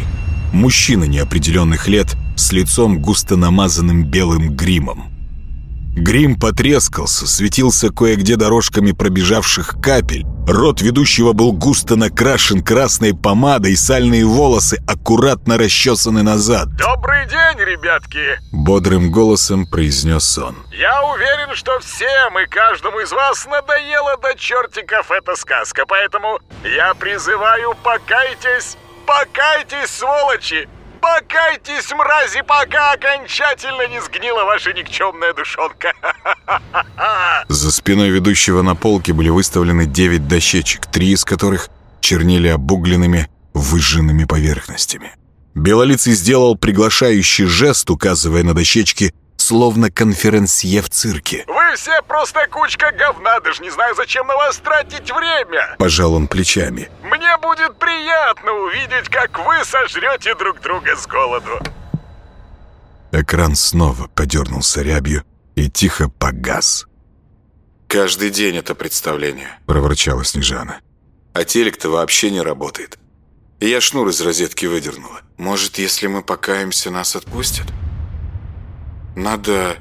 Мужчина неопределенных лет с лицом густо намазанным белым гримом. Грим потрескался, светился кое-где дорожками пробежавших капель, Рот ведущего был густо накрашен красной помадой, сальные волосы аккуратно расчесаны назад. «Добрый день, ребятки!» — бодрым голосом произнес он. «Я уверен, что всем и каждому из вас надоело до чертиков эта сказка, поэтому я призываю покайтесь, покайтесь, сволочи! Покайтесь, мрази, пока окончательно не сгнила ваша никчемная душонка. За спиной ведущего на полке были выставлены 9 дощечек, три из которых чернили обугленными, выжженными поверхностями. Белолицый сделал приглашающий жест, указывая на дощечки словно конференсье в цирке. «Вы все просто кучка говна, даже не знаю, зачем на вас тратить время!» Пожал он плечами. «Мне будет приятно увидеть, как вы сожрете друг друга с голоду!» Экран снова подернулся рябью и тихо погас. «Каждый день это представление», — проворчала Снежана. «А телек-то вообще не работает. Я шнур из розетки выдернула. Может, если мы покаемся, нас отпустят?» Надо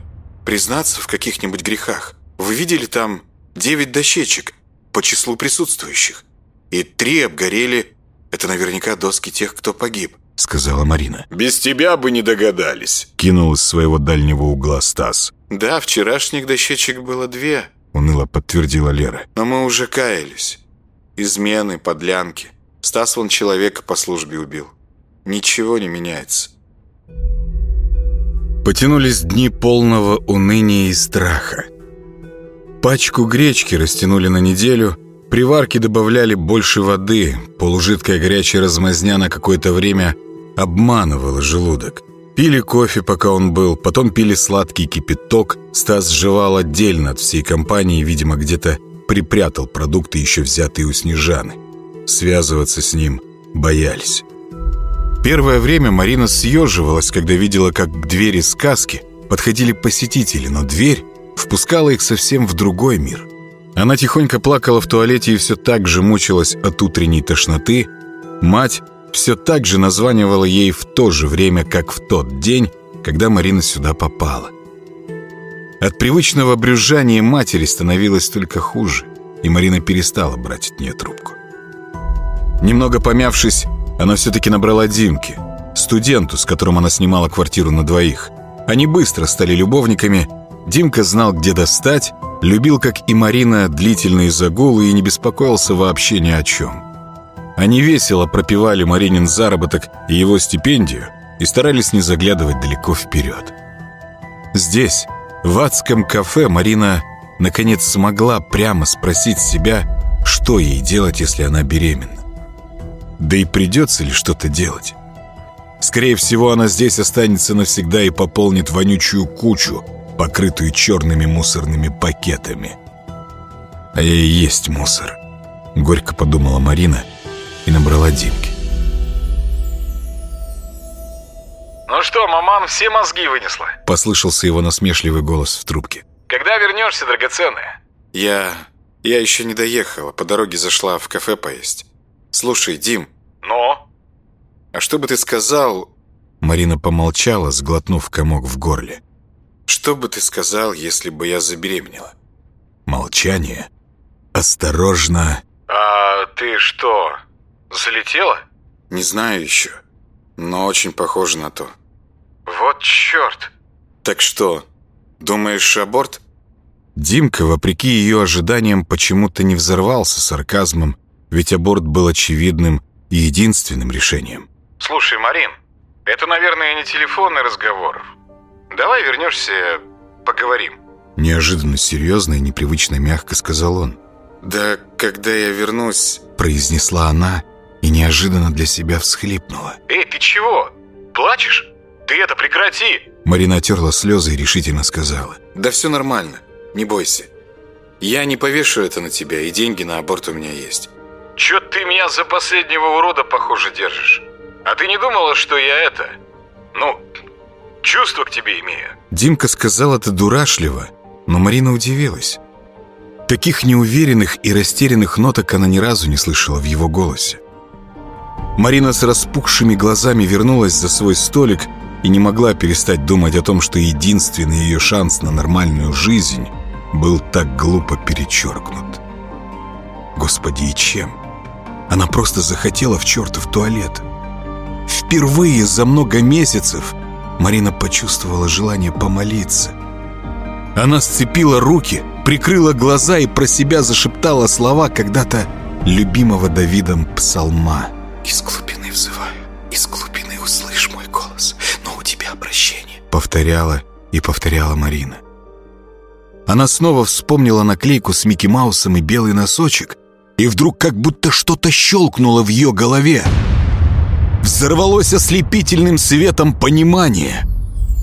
признаться в каких-нибудь грехах. Вы видели там девять дощечек по числу присутствующих. И три обгорели. Это наверняка доски тех, кто погиб», — сказала Марина. «Без тебя бы не догадались», — кинул из своего дальнего угла Стас. «Да, вчерашних дощечек было две», — уныло подтвердила Лера. «Но мы уже каялись. Измены, подлянки. Стас вон человека по службе убил. Ничего не меняется». Потянулись дни полного уныния и страха. Пачку гречки растянули на неделю, приварки добавляли больше воды, полужидкая горячая размазня на какое-то время обманывала желудок. Пили кофе, пока он был, потом пили сладкий кипяток. Стас жевал отдельно от всей компании, видимо, где-то припрятал продукты, еще взятые у Снежаны. Связываться с ним боялись. Первое время Марина съеживалась, когда видела, как к двери сказки подходили посетители, но дверь впускала их совсем в другой мир. Она тихонько плакала в туалете и все так же мучилась от утренней тошноты. Мать все так же названивала ей в то же время, как в тот день, когда Марина сюда попала. От привычного брюзжания матери становилось только хуже, и Марина перестала брать от нее трубку. Немного помявшись, она все-таки набрала Димки, студенту, с которым она снимала квартиру на двоих. Они быстро стали любовниками. Димка знал, где достать, любил, как и Марина, длительные загулы и не беспокоился вообще ни о чем. Они весело пропивали Маринин заработок и его стипендию и старались не заглядывать далеко вперед. Здесь, в адском кафе, Марина наконец смогла прямо спросить себя, что ей делать, если она беременна. Да и придется ли что-то делать? Скорее всего, она здесь останется навсегда и пополнит вонючую кучу, покрытую черными мусорными пакетами. А я и есть мусор. Горько подумала Марина и набрала Димки. «Ну что, маман все мозги вынесла?» Послышался его насмешливый голос в трубке. «Когда вернешься, драгоценная?» «Я... я еще не доехала. По дороге зашла в кафе поесть. Слушай, Дим. Но? А что бы ты сказал... Марина помолчала, сглотнув комок в горле. Что бы ты сказал, если бы я забеременела? Молчание. Осторожно. А ты что, залетела? Не знаю еще, но очень похоже на то. Вот черт. Так что, думаешь, аборт? Димка, вопреки ее ожиданиям, почему-то не взорвался сарказмом, ведь аборт был очевидным и единственным решением. Слушай, Марин, это, наверное, не телефонный разговор. Давай вернешься, поговорим. Неожиданно серьезно и непривычно мягко сказал он. «Да когда я вернусь...» Произнесла она и неожиданно для себя всхлипнула. «Эй, ты чего? Плачешь? Ты это прекрати!» Марина терла слезы и решительно сказала. «Да все нормально, не бойся. Я не повешу это на тебя, и деньги на аборт у меня есть. Чё ты меня за последнего урода, похоже, держишь? А ты не думала, что я это? Ну, чувство к тебе имею. Димка сказал это дурашливо, но Марина удивилась. Таких неуверенных и растерянных ноток она ни разу не слышала в его голосе. Марина с распухшими глазами вернулась за свой столик и не могла перестать думать о том, что единственный ее шанс на нормальную жизнь был так глупо перечеркнут. Господи, и чем? Она просто захотела в чертов туалет. Впервые за много месяцев Марина почувствовала желание помолиться. Она сцепила руки, прикрыла глаза и про себя зашептала слова когда-то любимого Давидом псалма. «Из глубины взываю, из глубины услышь мой голос, но у тебя обращение», повторяла и повторяла Марина. Она снова вспомнила наклейку с Микки Маусом и белый носочек, и вдруг как будто что-то щелкнуло в ее голове. Взорвалось ослепительным светом понимание.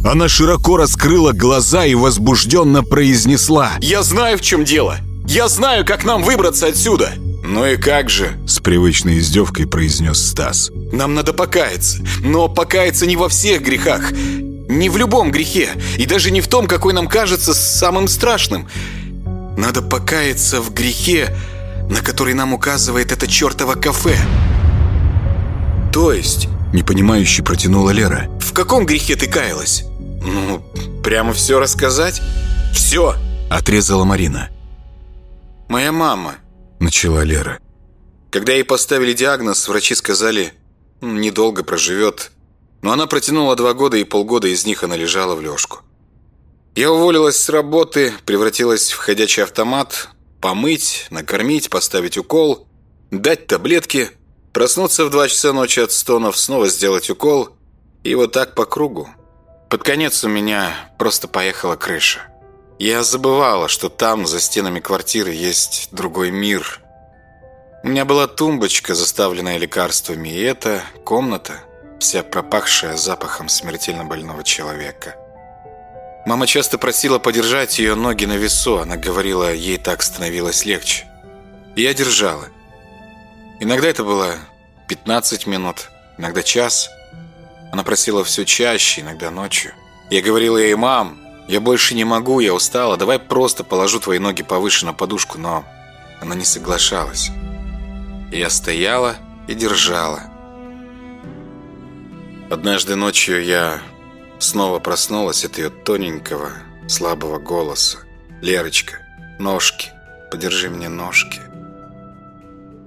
Она широко раскрыла глаза и возбужденно произнесла «Я знаю, в чем дело! Я знаю, как нам выбраться отсюда!» «Ну и как же?» — с привычной издевкой произнес Стас. «Нам надо покаяться, но покаяться не во всех грехах, не в любом грехе, и даже не в том, какой нам кажется самым страшным. Надо покаяться в грехе, на который нам указывает это чертово кафе. То есть, непонимающе протянула Лера. В каком грехе ты каялась? Ну, прямо все рассказать? Все! Отрезала Марина. Моя мама, начала Лера. Когда ей поставили диагноз, врачи сказали, недолго проживет. Но она протянула два года, и полгода из них она лежала в лёжку. Я уволилась с работы, превратилась в ходячий автомат, помыть, накормить, поставить укол, дать таблетки, проснуться в 2 часа ночи от стонов, снова сделать укол и вот так по кругу. Под конец у меня просто поехала крыша. Я забывала, что там, за стенами квартиры, есть другой мир. У меня была тумбочка, заставленная лекарствами, и эта комната, вся пропахшая запахом смертельно больного человека – Мама часто просила подержать ее ноги на весу, она говорила, ей так становилось легче. И я держала. Иногда это было 15 минут, иногда час. Она просила все чаще, иногда ночью. Я говорила ей, мам, я больше не могу, я устала, давай просто положу твои ноги повыше на подушку, но она не соглашалась. И я стояла и держала. Однажды ночью я Снова проснулась от ее тоненького, слабого голоса. «Лерочка, ножки, подержи мне ножки».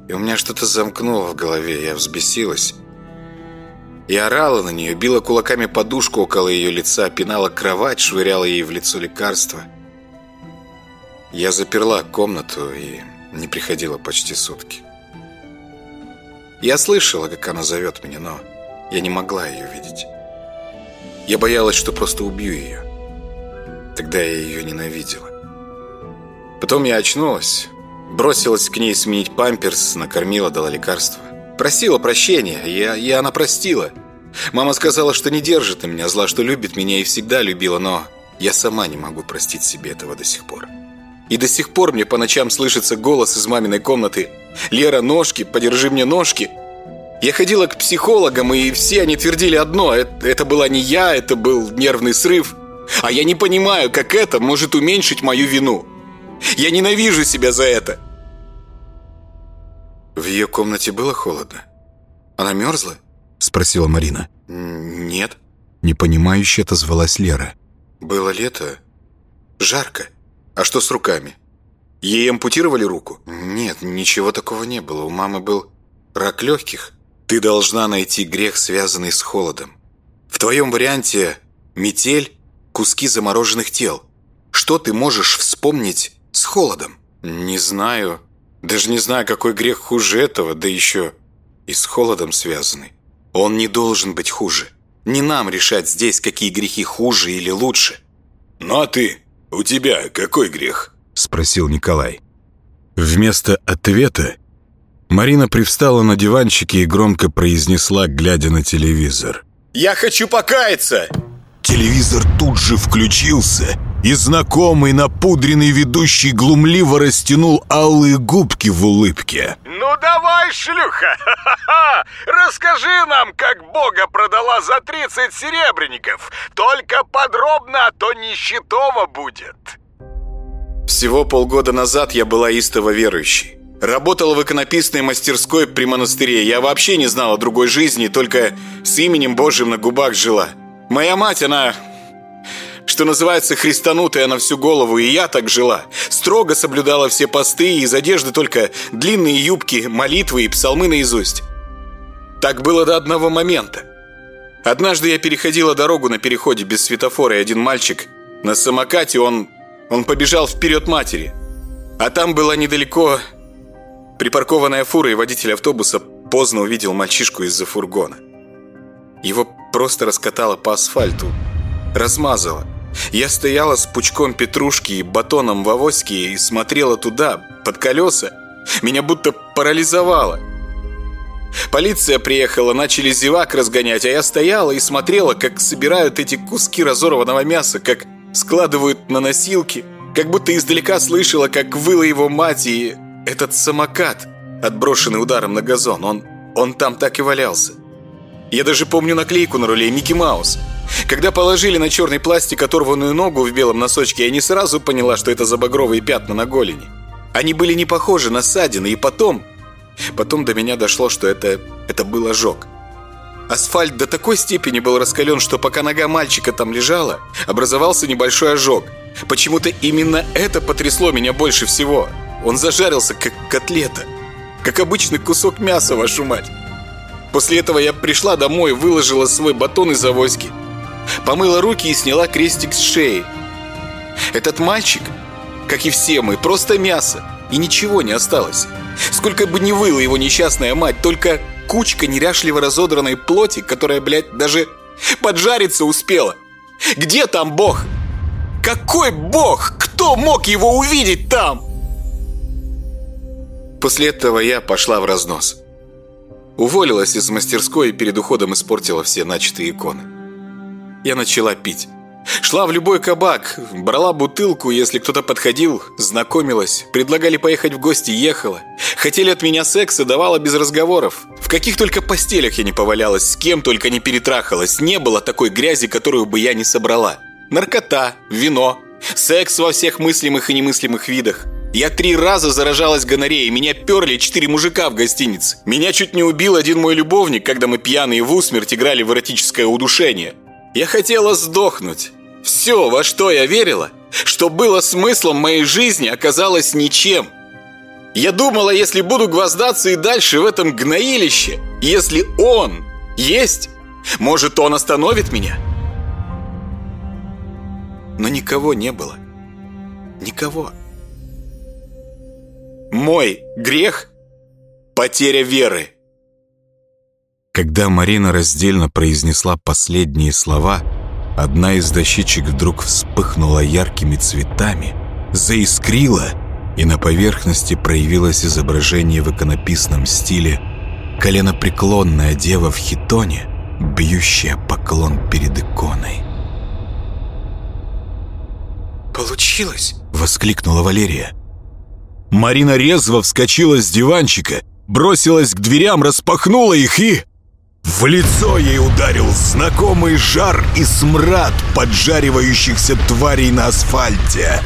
И у меня что-то замкнуло в голове, я взбесилась. И орала на нее, била кулаками подушку около ее лица, пинала кровать, швыряла ей в лицо лекарства. Я заперла комнату и не приходила почти сутки. Я слышала, как она зовет меня, но я не могла ее видеть. Я боялась, что просто убью ее. Тогда я ее ненавидела. Потом я очнулась, бросилась к ней сменить памперс, накормила, дала лекарства. Просила прощения, я, и она простила. Мама сказала, что не держит на меня зла, что любит меня и всегда любила, но я сама не могу простить себе этого до сих пор. И до сих пор мне по ночам слышится голос из маминой комнаты «Лера, ножки, подержи мне ножки!» Я ходила к психологам, и все они твердили одно. Это, это была не я, это был нервный срыв. А я не понимаю, как это может уменьшить мою вину. Я ненавижу себя за это. В ее комнате было холодно? Она мерзла? Спросила Марина. Нет. Непонимающе отозвалась Лера. Было лето. Жарко. А что с руками? Ей ампутировали руку? Нет, ничего такого не было. У мамы был рак легких. Ты должна найти грех, связанный с холодом. В твоем варианте метель, куски замороженных тел. Что ты можешь вспомнить с холодом? Не знаю. Даже не знаю, какой грех хуже этого, да еще и с холодом связанный. Он не должен быть хуже. Не нам решать здесь, какие грехи хуже или лучше. Ну а ты, у тебя какой грех? Спросил Николай. Вместо ответа Марина привстала на диванчике и громко произнесла, глядя на телевизор. «Я хочу покаяться!» Телевизор тут же включился, и знакомый напудренный ведущий глумливо растянул алые губки в улыбке. «Ну давай, шлюха! Расскажи нам, как Бога продала за 30 серебряников! Только подробно, а то нищетово будет!» Всего полгода назад я была истово верующей. Работала в иконописной мастерской при монастыре. Я вообще не знала другой жизни, только с именем Божьим на губах жила. Моя мать, она что называется, христанутая на всю голову, и я так жила. Строго соблюдала все посты, и из одежды только длинные юбки, молитвы и псалмы наизусть. Так было до одного момента. Однажды я переходила дорогу на переходе без светофора, и один мальчик на самокате, он, он побежал вперед матери. А там было недалеко Припаркованная фура и водитель автобуса поздно увидел мальчишку из-за фургона. Его просто раскатало по асфальту, размазало. Я стояла с пучком петрушки и батоном в авоське и смотрела туда, под колеса. Меня будто парализовало. Полиция приехала, начали зевак разгонять, а я стояла и смотрела, как собирают эти куски разорванного мяса, как складывают на носилки, как будто издалека слышала, как выла его мать и этот самокат!» Отброшенный ударом на газон, он, он там так и валялся. Я даже помню наклейку на руле «Микки Маус». Когда положили на черный пластик оторванную ногу в белом носочке, я не сразу поняла, что это за багровые пятна на голени. Они были не похожи на ссадины, и потом... Потом до меня дошло, что это... это был ожог. Асфальт до такой степени был раскален, что пока нога мальчика там лежала, образовался небольшой ожог. Почему-то именно это потрясло меня больше всего. Он зажарился, как котлета, как обычный кусок мяса, вашу мать. После этого я пришла домой, выложила свой батон из авоськи, помыла руки и сняла крестик с шеи. Этот мальчик, как и все мы, просто мясо, и ничего не осталось. Сколько бы ни выла его несчастная мать, только кучка неряшливо разодранной плоти, которая, блядь, даже поджариться успела. Где там Бог? Какой Бог? Кто мог его увидеть там? После этого я пошла в разнос. Уволилась из мастерской и перед уходом испортила все начатые иконы. Я начала пить. Шла в любой кабак, брала бутылку, если кто-то подходил, знакомилась, предлагали поехать в гости, ехала. Хотели от меня секс, и давала без разговоров. В каких только постелях я не повалялась, с кем только не перетрахалась, не было такой грязи, которую бы я не собрала. Наркота, вино, секс во всех мыслимых и немыслимых видах – я три раза заражалась гонореей, меня перли четыре мужика в гостинице. Меня чуть не убил один мой любовник, когда мы пьяные в усмерть играли в эротическое удушение. Я хотела сдохнуть. Все, во что я верила, что было смыслом моей жизни, оказалось ничем. Я думала, если буду гвоздаться и дальше в этом гноилище, если он есть, может, он остановит меня? Но никого не было. Никого. Никого. Мой грех – потеря веры. Когда Марина раздельно произнесла последние слова, одна из дощечек вдруг вспыхнула яркими цветами, заискрила, и на поверхности проявилось изображение в иконописном стиле коленопреклонная дева в хитоне, бьющая поклон перед иконой. «Получилось!» — воскликнула Валерия. Марина резво вскочила с диванчика, бросилась к дверям, распахнула их и... В лицо ей ударил знакомый жар и смрад поджаривающихся тварей на асфальте.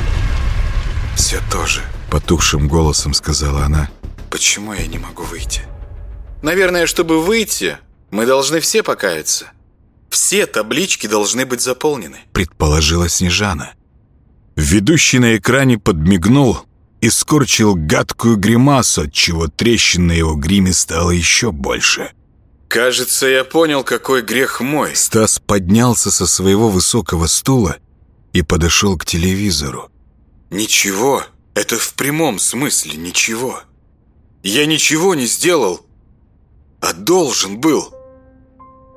«Все тоже», — потухшим голосом сказала она. «Почему я не могу выйти?» «Наверное, чтобы выйти, мы должны все покаяться. Все таблички должны быть заполнены», — предположила Снежана. Ведущий на экране подмигнул, и скорчил гадкую гримасу, отчего трещин на его гриме стало еще больше. «Кажется, я понял, какой грех мой». Стас поднялся со своего высокого стула и подошел к телевизору. «Ничего. Это в прямом смысле ничего. Я ничего не сделал, а должен был.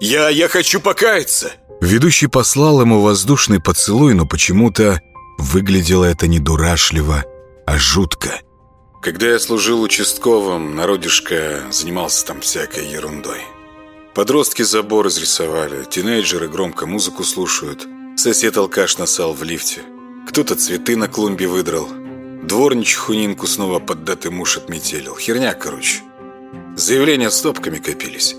Я... я хочу покаяться!» Ведущий послал ему воздушный поцелуй, но почему-то выглядело это недурашливо а жутко. Когда я служил участковым, народишко занимался там всякой ерундой. Подростки забор изрисовали, тинейджеры громко музыку слушают, сосед-алкаш насал в лифте, кто-то цветы на клумбе выдрал, дворничиху Нинку снова поддатый муж отметелил. Херня, короче. Заявления стопками копились.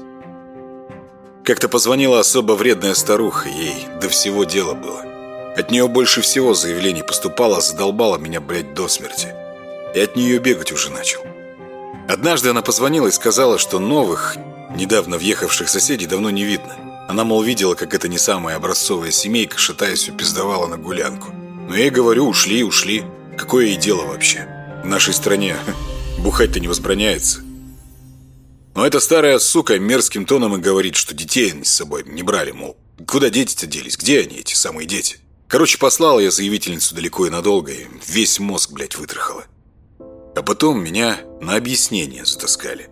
Как-то позвонила особо вредная старуха, ей до всего дела было. От нее больше всего заявлений поступало, задолбала меня, блядь, до смерти. И от нее бегать уже начал. Однажды она позвонила и сказала, что новых, недавно въехавших соседей давно не видно. Она, мол, видела, как эта не самая образцовая семейка, шатаясь, упиздавала на гулянку. Но я ей говорю, ушли, ушли. Какое ей дело вообще? В нашей стране бухать-то не возбраняется. Но эта старая сука мерзким тоном и говорит, что детей они с собой не брали, мол. Куда дети-то делись? Где они, эти самые дети? Короче, послал я заявительницу далеко и надолго, и весь мозг, блядь, вытрахало. А потом меня на объяснение затаскали.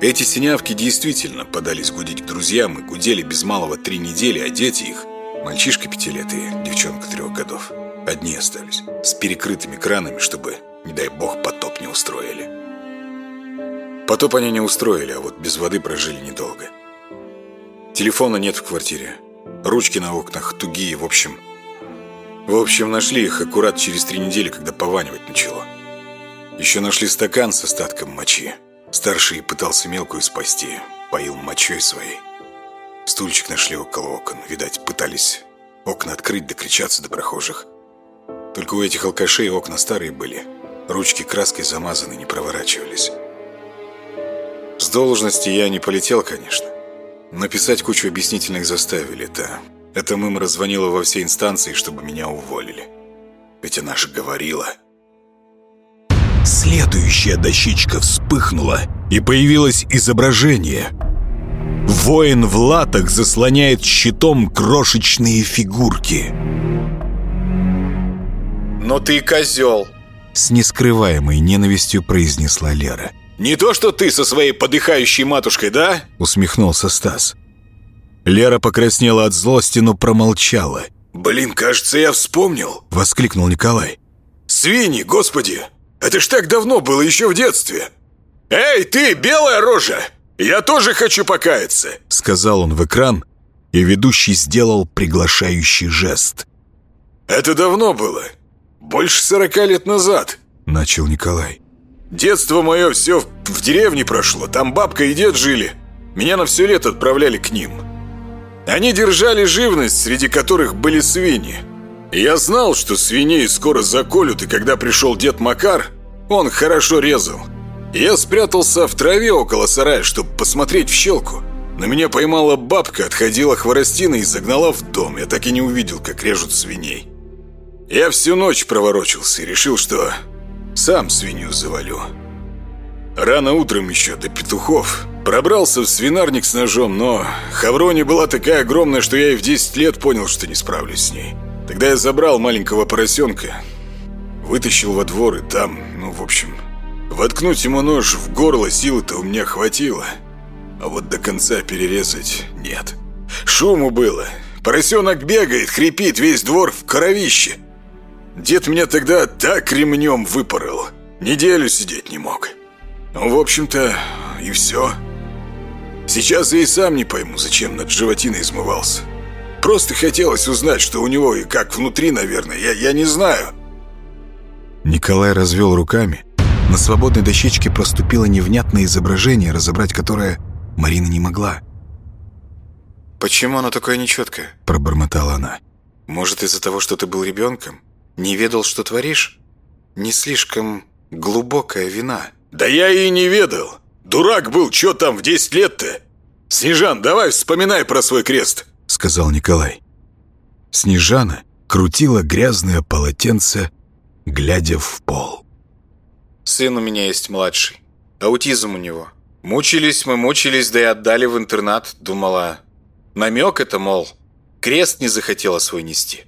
Эти синявки действительно подались гудить к друзьям и гудели без малого три недели, а дети их, мальчишка пяти лет и девчонка трех годов, одни остались, с перекрытыми кранами, чтобы, не дай бог, потоп не устроили. Потоп они не устроили, а вот без воды прожили недолго. Телефона нет в квартире, Ручки на окнах тугие, в общем. В общем, нашли их аккурат через три недели, когда пованивать начало. Еще нашли стакан с остатком мочи. Старший пытался мелкую спасти, поил мочой своей. Стульчик нашли около окон, видать, пытались окна открыть, докричаться до прохожих. Только у этих алкашей окна старые были. Ручки краской замазаны, не проворачивались. С должности я не полетел, конечно. Написать кучу объяснительных заставили это. Это мым раззвонила во все инстанции, чтобы меня уволили. Ведь она же говорила. Следующая дощечка вспыхнула, и появилось изображение. Воин в латах заслоняет щитом крошечные фигурки. «Но ты козел!» С нескрываемой ненавистью произнесла Лера – не то, что ты со своей подыхающей матушкой, да?» Усмехнулся Стас. Лера покраснела от злости, но промолчала. «Блин, кажется, я вспомнил!» Воскликнул Николай. «Свиньи, господи! Это ж так давно было, еще в детстве!» «Эй, ты, белая рожа! Я тоже хочу покаяться!» Сказал он в экран, и ведущий сделал приглашающий жест. «Это давно было. Больше сорока лет назад!» Начал Николай. Детство мое все в, в деревне прошло, там бабка и дед жили. Меня на все лето отправляли к ним. Они держали живность, среди которых были свиньи. Я знал, что свиней скоро заколют, и когда пришел дед Макар, он хорошо резал. Я спрятался в траве около сарая, чтобы посмотреть в щелку. На меня поймала бабка, отходила хворостина и загнала в дом. Я так и не увидел, как режут свиней. Я всю ночь проворочился и решил, что сам свинью завалю. Рано утром еще до петухов пробрался в свинарник с ножом, но хаврони была такая огромная, что я и в 10 лет понял, что не справлюсь с ней. Тогда я забрал маленького поросенка, вытащил во двор и там, ну, в общем, воткнуть ему нож в горло силы-то у меня хватило, а вот до конца перерезать нет. Шуму было. Поросенок бегает, хрипит, весь двор в кровище. Дед меня тогда так ремнем выпорол. Неделю сидеть не мог. Ну, в общем-то, и все. Сейчас я и сам не пойму, зачем над животиной измывался. Просто хотелось узнать, что у него и как внутри, наверное. Я, я не знаю. Николай развел руками. На свободной дощечке проступило невнятное изображение, разобрать которое Марина не могла. «Почему оно такое нечеткое?» – пробормотала она. «Может, из-за того, что ты был ребенком? Не ведал, что творишь? Не слишком глубокая вина». «Да я и не ведал. Дурак был, что там в 10 лет-то? Снежан, давай вспоминай про свой крест», — сказал Николай. Снежана крутила грязное полотенце, глядя в пол. «Сын у меня есть младший. Аутизм у него. Мучились мы, мучились, да и отдали в интернат, думала. Намек это, мол, крест не захотела свой нести».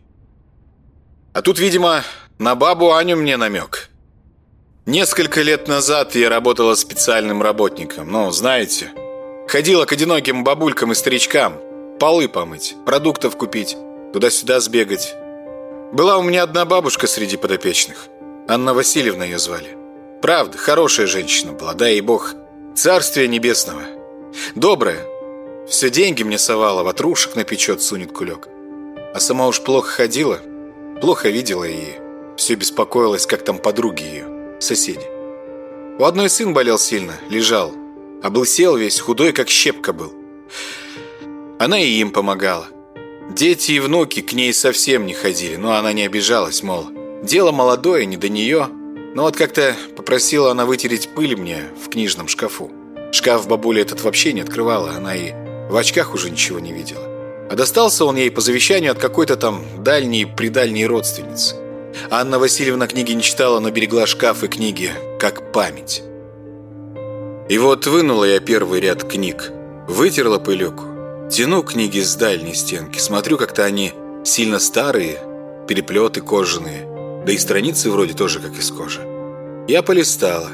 А тут, видимо, на бабу Аню мне намек. Несколько лет назад я работала специальным работником, ну, знаете. Ходила к одиноким бабулькам и старичкам. Полы помыть, продуктов купить, туда-сюда сбегать. Была у меня одна бабушка среди подопечных. Анна Васильевна ее звали. Правда, хорошая женщина была, да и бог. Царствие небесного. Добрая. Все деньги мне совала, ватрушек напечет, сунет кулек. А сама уж плохо ходила – Плохо видела и Все беспокоилась, как там подруги ее, соседи. У одной сын болел сильно, лежал. а был сел весь, худой, как щепка был. Она и им помогала. Дети и внуки к ней совсем не ходили, но она не обижалась, мол, дело молодое, не до нее. Но вот как-то попросила она вытереть пыль мне в книжном шкафу. Шкаф бабуля этот вообще не открывала, она и в очках уже ничего не видела. А Достался он ей по завещанию от какой-то там дальней-предальней родственницы. Анна Васильевна книги не читала, но берегла шкаф и книги, как память. И вот вынула я первый ряд книг, вытерла пылюку, тяну книги с дальней стенки, смотрю, как-то они сильно старые, переплеты кожаные, да и страницы вроде тоже как из кожи. Я полистала.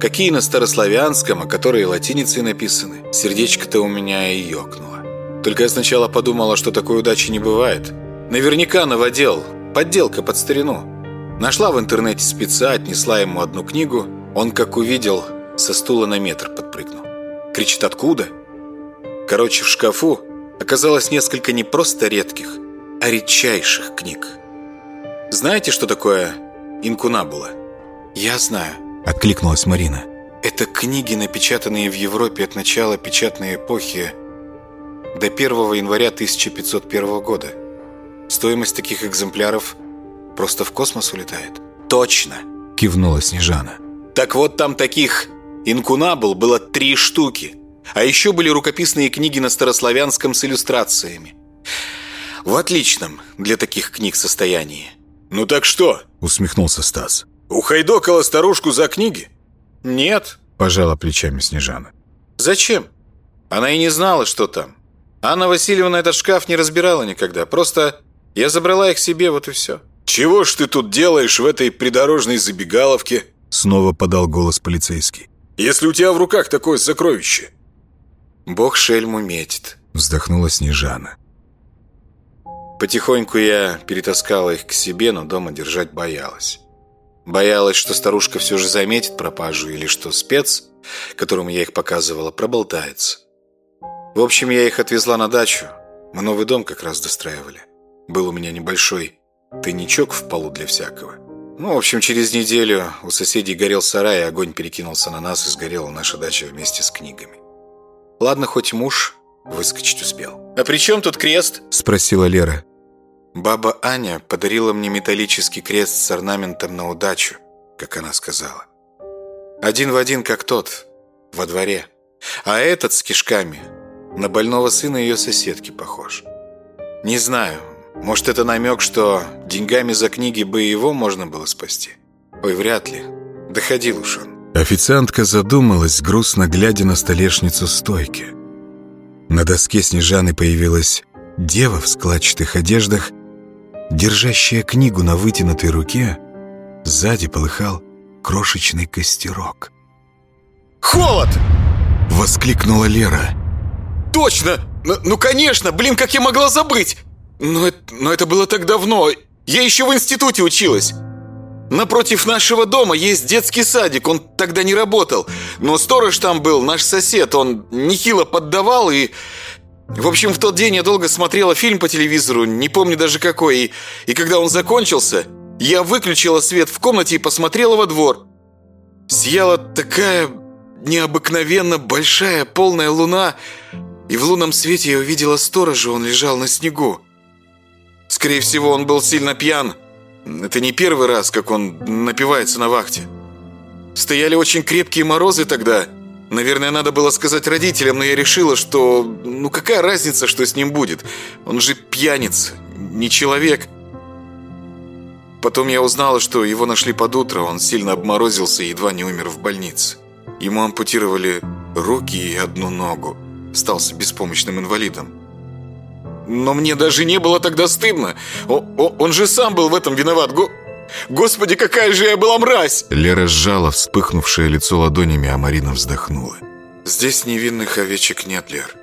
Какие на старославянском, а которые латиницей написаны, сердечко-то у меня и ёкнуло. Только я сначала подумала, что такой удачи не бывает. Наверняка новодел, подделка под старину. Нашла в интернете спеца, отнесла ему одну книгу. Он, как увидел, со стула на метр подпрыгнул. Кричит «Откуда?» Короче, в шкафу оказалось несколько не просто редких, а редчайших книг. Знаете, что такое инкуна было? Я знаю, откликнулась Марина. Это книги, напечатанные в Европе от начала печатной эпохи до 1 января 1501 года. Стоимость таких экземпляров просто в космос улетает. Точно, кивнула Снежана. Так вот там таких инкунабл было три штуки. А еще были рукописные книги на старославянском с иллюстрациями. В отличном для таких книг состоянии. «Ну так что?» – усмехнулся Стас. «Ухайдокала старушку за книги?» «Нет», – пожала плечами Снежана. «Зачем? Она и не знала, что там. Анна Васильевна этот шкаф не разбирала никогда. Просто я забрала их себе, вот и все. «Чего ж ты тут делаешь в этой придорожной забегаловке?» Снова подал голос полицейский. «Если у тебя в руках такое сокровище!» «Бог шельму метит», вздохнула Снежана. Потихоньку я перетаскала их к себе, но дома держать боялась. Боялась, что старушка все же заметит пропажу или что спец, которому я их показывала, проболтается. В общем, я их отвезла на дачу. Мы новый дом как раз достраивали. Был у меня небольшой тайничок в полу для всякого. Ну, в общем, через неделю у соседей горел сарай, и огонь перекинулся на нас, и сгорела наша дача вместе с книгами. Ладно, хоть муж выскочить успел. «А при чем тут крест?» – спросила Лера. Баба Аня подарила мне металлический крест с орнаментом на удачу, как она сказала. Один в один, как тот, во дворе. А этот с кишками на больного сына ее соседки похож. Не знаю, может это намек, что деньгами за книги бы его можно было спасти? Ой, вряд ли. Доходил уж он. Официантка задумалась, грустно глядя на столешницу стойки. На доске Снежаны появилась дева в складчатых одеждах, держащая книгу на вытянутой руке. Сзади полыхал крошечный костерок. «Холод!» — воскликнула Лера. Точно! Ну, ну, конечно, блин, как я могла забыть! Ну, но это, но ну, это было так давно. Я еще в институте училась. Напротив нашего дома есть детский садик, он тогда не работал. Но сторож там был, наш сосед, он нехило поддавал и... В общем, в тот день я долго смотрела фильм по телевизору, не помню даже какой, и, и когда он закончился, я выключила свет в комнате и посмотрела во двор. Сияла такая необыкновенно большая полная луна, и в лунном свете я увидела сторожа, он лежал на снегу. Скорее всего, он был сильно пьян. Это не первый раз, как он напивается на вахте. Стояли очень крепкие морозы тогда. Наверное, надо было сказать родителям, но я решила, что... Ну какая разница, что с ним будет? Он же пьяница, не человек. Потом я узнала, что его нашли под утро. Он сильно обморозился и едва не умер в больнице. Ему ампутировали руки и одну ногу остался беспомощным инвалидом. Но мне даже не было тогда стыдно. О, о, он же сам был в этом виноват. Го... Господи, какая же я была мразь! Лера сжала вспыхнувшее лицо ладонями, а Марина вздохнула. Здесь невинных овечек нет, Лер.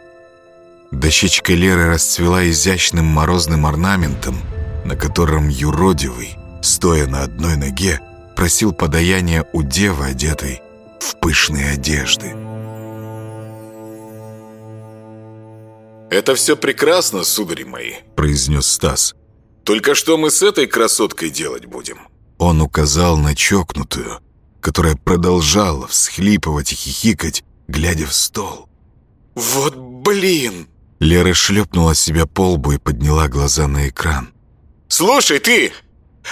Дощечка Леры расцвела изящным морозным орнаментом, на котором юродивый, стоя на одной ноге, просил подаяния у девы, одетой в пышные одежды. «Это все прекрасно, судари мои», — произнес Стас. «Только что мы с этой красоткой делать будем?» Он указал на чокнутую, которая продолжала всхлипывать и хихикать, глядя в стол. «Вот блин!» Лера шлепнула себя по лбу и подняла глаза на экран. «Слушай, ты!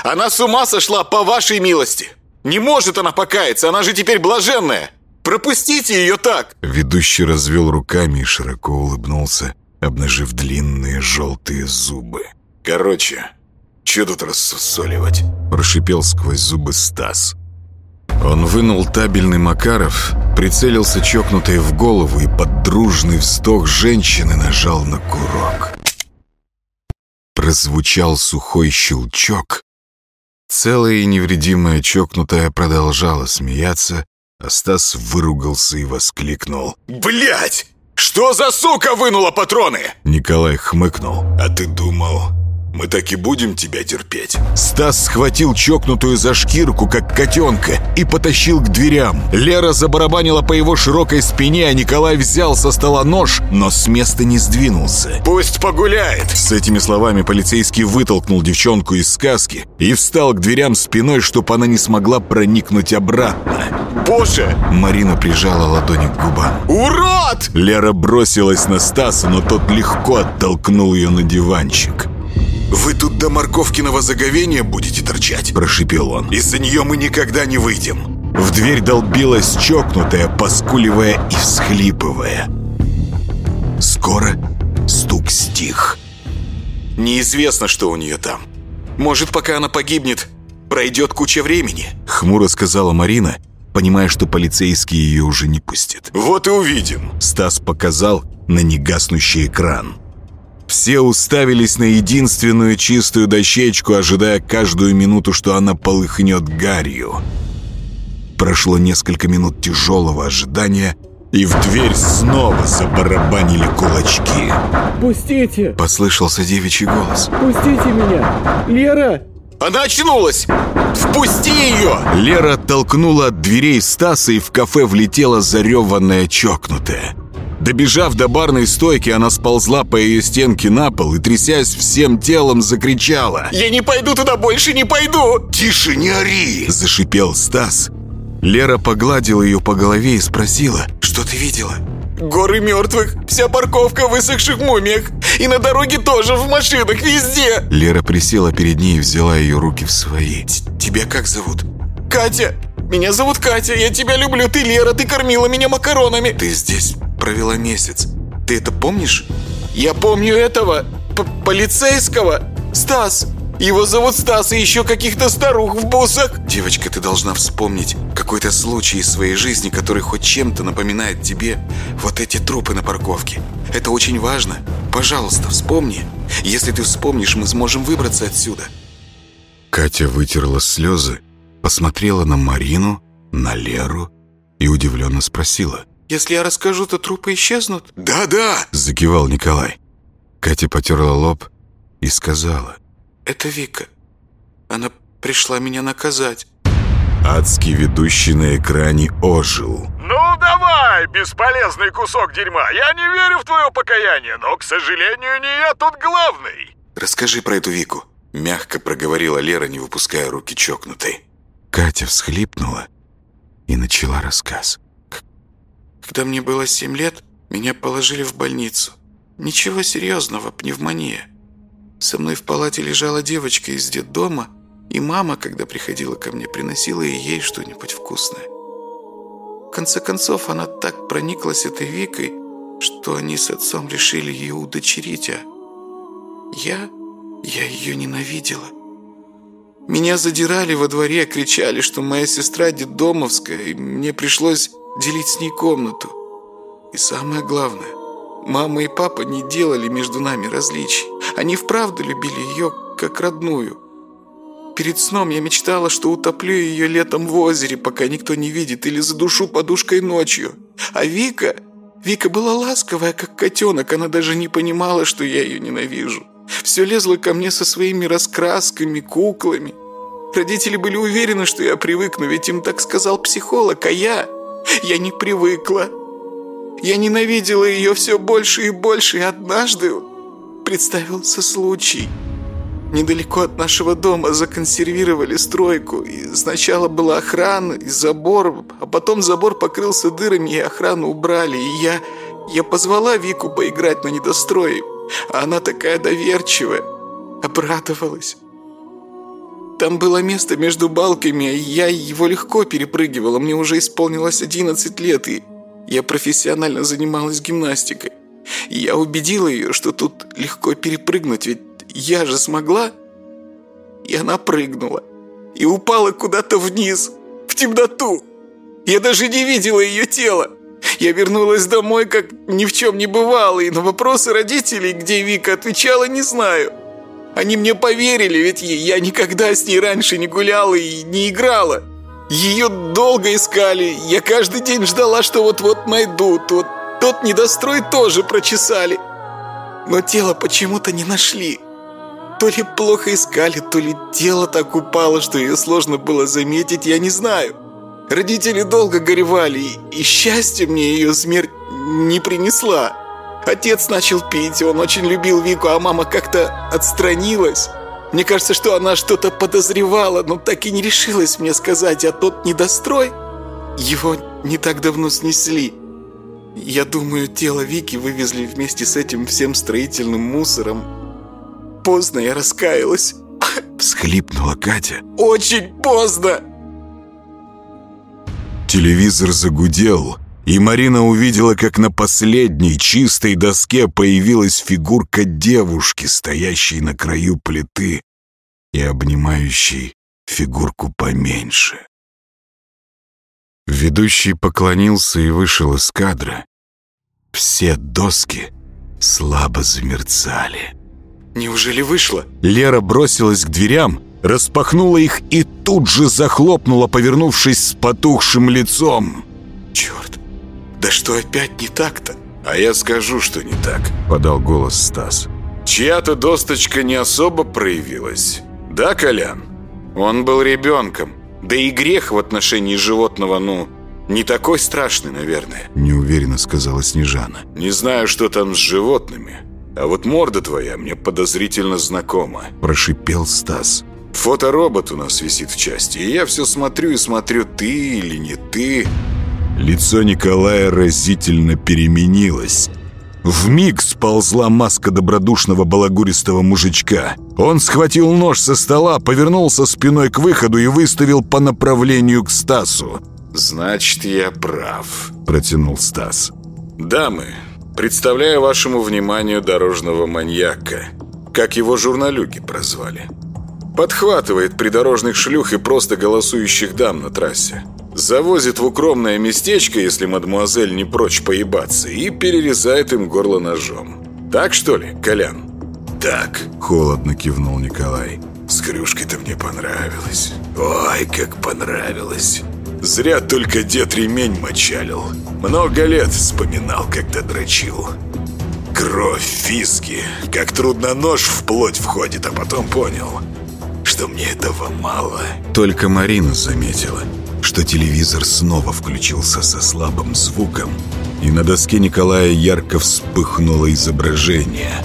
Она с ума сошла по вашей милости! Не может она покаяться, она же теперь блаженная! Пропустите ее так!» Ведущий развел руками и широко улыбнулся обнажив длинные желтые зубы. «Короче, че тут рассусоливать?» – прошипел сквозь зубы Стас. Он вынул табельный Макаров, прицелился чокнутой в голову и под дружный вздох женщины нажал на курок. Прозвучал сухой щелчок. Целая и невредимая чокнутая продолжала смеяться, а Стас выругался и воскликнул. «Блядь!» Что за сука вынула патроны? Николай хмыкнул. А ты думал, мы так и будем тебя терпеть. Стас схватил чокнутую за шкирку, как котенка, и потащил к дверям. Лера забарабанила по его широкой спине, а Николай взял со стола нож, но с места не сдвинулся. «Пусть погуляет!» С этими словами полицейский вытолкнул девчонку из сказки и встал к дверям спиной, чтобы она не смогла проникнуть обратно. «Боже!» Марина прижала ладони к губам. «Урод!» Лера бросилась на Стаса, но тот легко оттолкнул ее на диванчик. Вы тут до морковкиного заговения будете торчать, прошипел он. Из-за нее мы никогда не выйдем. В дверь долбилась чокнутая, поскуливая и всхлипывая. Скоро стук стих. Неизвестно, что у нее там. Может, пока она погибнет, пройдет куча времени. Хмуро сказала Марина, понимая, что полицейские ее уже не пустят. Вот и увидим. Стас показал на негаснущий экран. Все уставились на единственную чистую дощечку, ожидая каждую минуту, что она полыхнет гарью. Прошло несколько минут тяжелого ожидания, и в дверь снова забарабанили кулачки. «Пустите!» — послышался девичий голос. «Пустите меня! Лера!» «Она очнулась! Впусти ее!» Лера толкнула от дверей Стаса, и в кафе влетела зареванная чокнутая. Добежав до барной стойки, она сползла по ее стенке на пол и, трясясь всем телом, закричала. «Я не пойду туда больше, не пойду!» «Тише, не ори!» – зашипел Стас. Лера погладила ее по голове и спросила, «Что ты видела?» «Горы мертвых, вся парковка в высохших мумиях, и на дороге тоже, в машинах, везде!» Лера присела перед ней и взяла ее руки в свои. «Тебя как зовут?» «Катя! Меня зовут Катя, я тебя люблю, ты Лера, ты кормила меня макаронами!» «Ты здесь провела месяц. Ты это помнишь? Я помню этого п полицейского. Стас. Его зовут Стас и еще каких-то старух в бусах. Девочка, ты должна вспомнить какой-то случай из своей жизни, который хоть чем-то напоминает тебе вот эти трупы на парковке. Это очень важно. Пожалуйста, вспомни. Если ты вспомнишь, мы сможем выбраться отсюда. Катя вытерла слезы, посмотрела на Марину, на Леру и удивленно спросила. Если я расскажу, то трупы исчезнут?» «Да-да!» – закивал Николай. Катя потерла лоб и сказала. «Это Вика. Она пришла меня наказать». Адский ведущий на экране ожил. «Ну давай, бесполезный кусок дерьма! Я не верю в твое покаяние, но, к сожалению, не я тут главный!» «Расскажи про эту Вику», — мягко проговорила Лера, не выпуская руки чокнутой. Катя всхлипнула и начала рассказ. Когда мне было семь лет, меня положили в больницу. Ничего серьезного, пневмония. Со мной в палате лежала девочка из детдома, и мама, когда приходила ко мне, приносила ей что-нибудь вкусное. В конце концов, она так прониклась этой Викой, что они с отцом решили ее удочерить, а я... я ее ненавидела. Меня задирали во дворе, кричали, что моя сестра детдомовская, и мне пришлось делить с ней комнату. И самое главное, мама и папа не делали между нами различий. Они вправду любили ее как родную. Перед сном я мечтала, что утоплю ее летом в озере, пока никто не видит, или задушу подушкой ночью. А Вика... Вика была ласковая, как котенок, она даже не понимала, что я ее ненавижу. Все лезла ко мне со своими раскрасками, куклами. Родители были уверены, что я привыкну, ведь им так сказал психолог, а я... Я не привыкла. Я ненавидела ее все больше и больше, и однажды представился случай. Недалеко от нашего дома законсервировали стройку, и сначала была охрана и забор, а потом забор покрылся дырами, и охрану убрали, и я... Я позвала Вику поиграть на недострое, а она такая доверчивая, обрадовалась. Там было место между балками, и я его легко перепрыгивала, мне уже исполнилось 11 лет, и я профессионально занималась гимнастикой. Я убедила ее, что тут легко перепрыгнуть, ведь я же смогла. И она прыгнула. И упала куда-то вниз, в темноту. Я даже не видела ее тело. Я вернулась домой, как ни в чем не бывало, и на вопросы родителей, где Вика отвечала, не знаю. Они мне поверили, ведь я никогда с ней раньше не гуляла и не играла. Ее долго искали, я каждый день ждала, что вот-вот найдут, вот тот недострой тоже прочесали. Но тело почему-то не нашли. То ли плохо искали, то ли тело так упало, что ее сложно было заметить, я не знаю. Родители долго горевали, и счастье мне ее смерть не принесла. Отец начал пить, он очень любил Вику, а мама как-то отстранилась. Мне кажется, что она что-то подозревала, но так и не решилась мне сказать, а тот недострой... Его не так давно снесли. Я думаю, тело Вики вывезли вместе с этим всем строительным мусором. Поздно я раскаялась. Всхлипнула Катя. Очень поздно! Телевизор загудел. И Марина увидела, как на последней чистой доске появилась фигурка девушки, стоящей на краю плиты и обнимающей фигурку поменьше. Ведущий поклонился и вышел из кадра. Все доски слабо замерцали. «Неужели вышло?» Лера бросилась к дверям, распахнула их и тут же захлопнула, повернувшись с потухшим лицом. «Черт, да что опять не так-то? А я скажу, что не так, подал голос Стас. Чья-то досточка не особо проявилась. Да, Колян? Он был ребенком. Да и грех в отношении животного, ну, не такой страшный, наверное. Неуверенно сказала Снежана. Не знаю, что там с животными. А вот морда твоя мне подозрительно знакома. Прошипел Стас. Фоторобот у нас висит в части, и я все смотрю и смотрю, ты или не ты. Лицо Николая разительно переменилось. В миг сползла маска добродушного балагуристого мужичка. Он схватил нож со стола, повернулся спиной к выходу и выставил по направлению к Стасу. «Значит, я прав», — протянул Стас. «Дамы, представляю вашему вниманию дорожного маньяка, как его журналюги прозвали. Подхватывает придорожных шлюх и просто голосующих дам на трассе завозит в укромное местечко, если мадемуазель не прочь поебаться, и перерезает им горло ножом. Так что ли, Колян? Так, холодно кивнул Николай. С крюшкой-то мне понравилось. Ой, как понравилось. Зря только дед ремень мочалил. Много лет вспоминал, как то дрочил. Кровь, фиски, как трудно нож в плоть входит, а потом понял, что мне этого мало. Только Марина заметила что телевизор снова включился со слабым звуком, и на доске Николая ярко вспыхнуло изображение.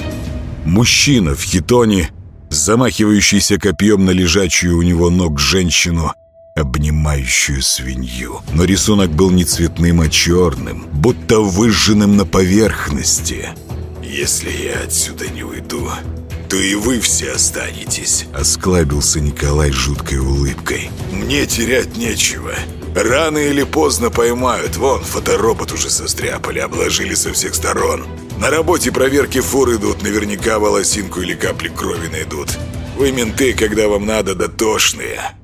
Мужчина в хитоне, замахивающийся копьем на лежачую у него ног женщину, обнимающую свинью. Но рисунок был не цветным, а черным, будто выжженным на поверхности. «Если я отсюда не уйду, то и вы все останетесь», — осклабился Николай жуткой улыбкой. «Мне терять нечего. Рано или поздно поймают. Вон, фоторобот уже состряпали, обложили со всех сторон. На работе проверки фур идут, наверняка волосинку или капли крови найдут. Вы менты, когда вам надо, дотошные».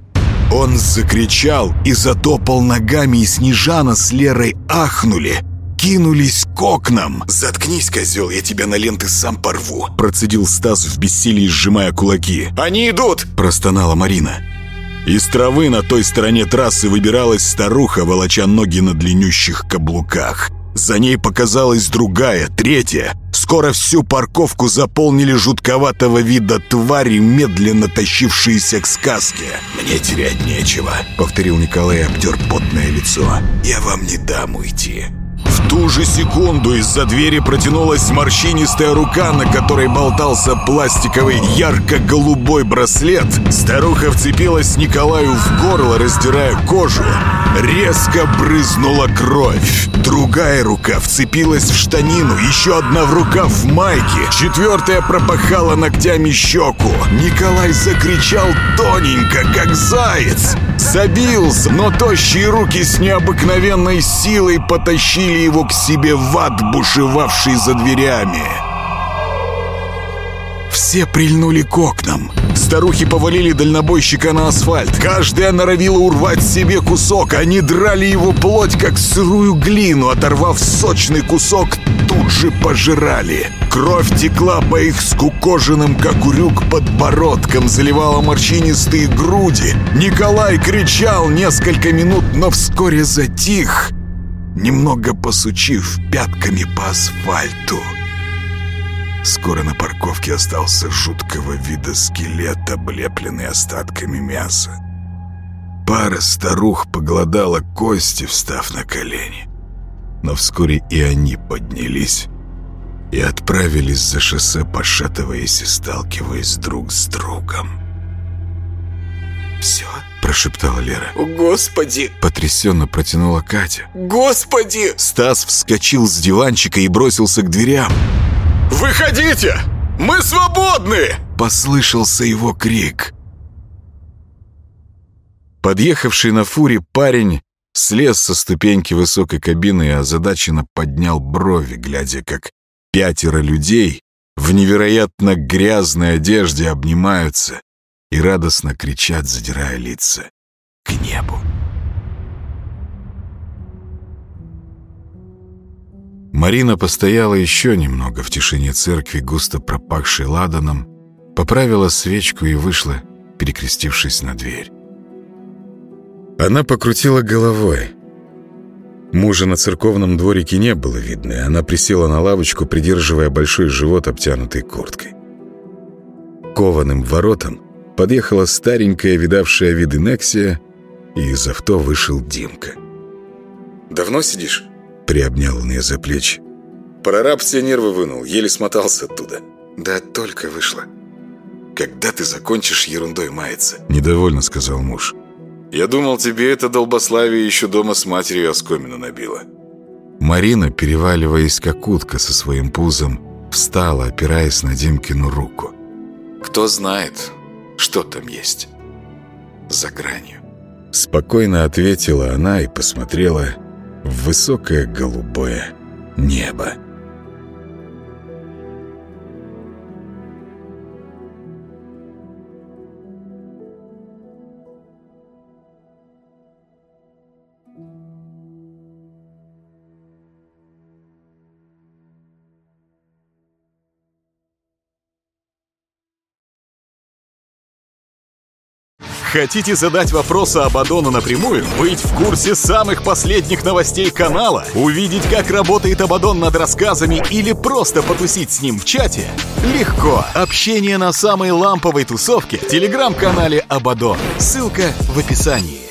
Он закричал и затопал ногами, и Снежана с Лерой ахнули, кинулись к окнам. «Заткнись, козел, я тебя на ленты сам порву», — процедил Стас в бессилии, сжимая кулаки. «Они идут!» — простонала Марина. Из травы на той стороне трассы выбиралась старуха, волоча ноги на длиннющих каблуках. За ней показалась другая, третья. Скоро всю парковку заполнили жутковатого вида твари, медленно тащившиеся к сказке. «Мне терять нечего», — повторил Николай, обтер потное лицо. «Я вам не дам уйти». В ту же секунду из-за двери протянулась морщинистая рука, на которой болтался пластиковый ярко-голубой браслет. Старуха вцепилась Николаю в горло, раздирая кожу. Резко брызнула кровь. Другая рука вцепилась в штанину, еще одна в рукав в майке, четвертая пропахала ногтями щеку. Николай закричал тоненько, как заяц. Забился, но тощие руки с необыкновенной силой потащили тянули его к себе в ад, бушевавший за дверями. Все прильнули к окнам. Старухи повалили дальнобойщика на асфальт. Каждая норовила урвать себе кусок. Они драли его плоть, как сырую глину. Оторвав сочный кусок, тут же пожирали. Кровь текла по их скукоженным, как урюк, подбородкам, заливала морщинистые груди. Николай кричал несколько минут, но вскоре затих немного посучив пятками по асфальту. Скоро на парковке остался жуткого вида скелет, облепленный остатками мяса. Пара старух поглодала кости, встав на колени. Но вскоре и они поднялись и отправились за шоссе, пошатываясь и сталкиваясь друг с другом. Все? Прошептала Лера. О, господи! Потрясенно протянула Катя. Господи! Стас вскочил с диванчика и бросился к дверям. Выходите! Мы свободны! Послышался его крик. Подъехавший на фуре парень слез со ступеньки высокой кабины и озадаченно поднял брови, глядя, как пятеро людей в невероятно грязной одежде обнимаются и радостно кричат, задирая лица, к небу. Марина постояла еще немного в тишине церкви, густо пропахшей ладаном, поправила свечку и вышла, перекрестившись на дверь. Она покрутила головой. Мужа на церковном дворике не было видно, и она присела на лавочку, придерживая большой живот, обтянутый курткой. Кованым воротом подъехала старенькая, видавшая виды Нексия, и из авто вышел Димка. «Давно сидишь?» — приобнял он ее за плечи. «Прораб все нервы вынул, еле смотался оттуда». «Да только вышло». «Когда ты закончишь ерундой маяться?» — недовольно сказал муж. «Я думал, тебе это долбославие еще дома с матерью оскомину набило». Марина, переваливаясь как утка со своим пузом, встала, опираясь на Димкину руку. «Кто знает, что там есть. За гранью. Спокойно ответила она и посмотрела в высокое голубое небо. Хотите задать вопросы об Адону напрямую? Быть в курсе самых последних новостей канала? Увидеть, как работает Абадон над рассказами или просто потусить с ним в чате? Легко! Общение на самой ламповой тусовке в телеграм-канале Абадон. Ссылка в описании.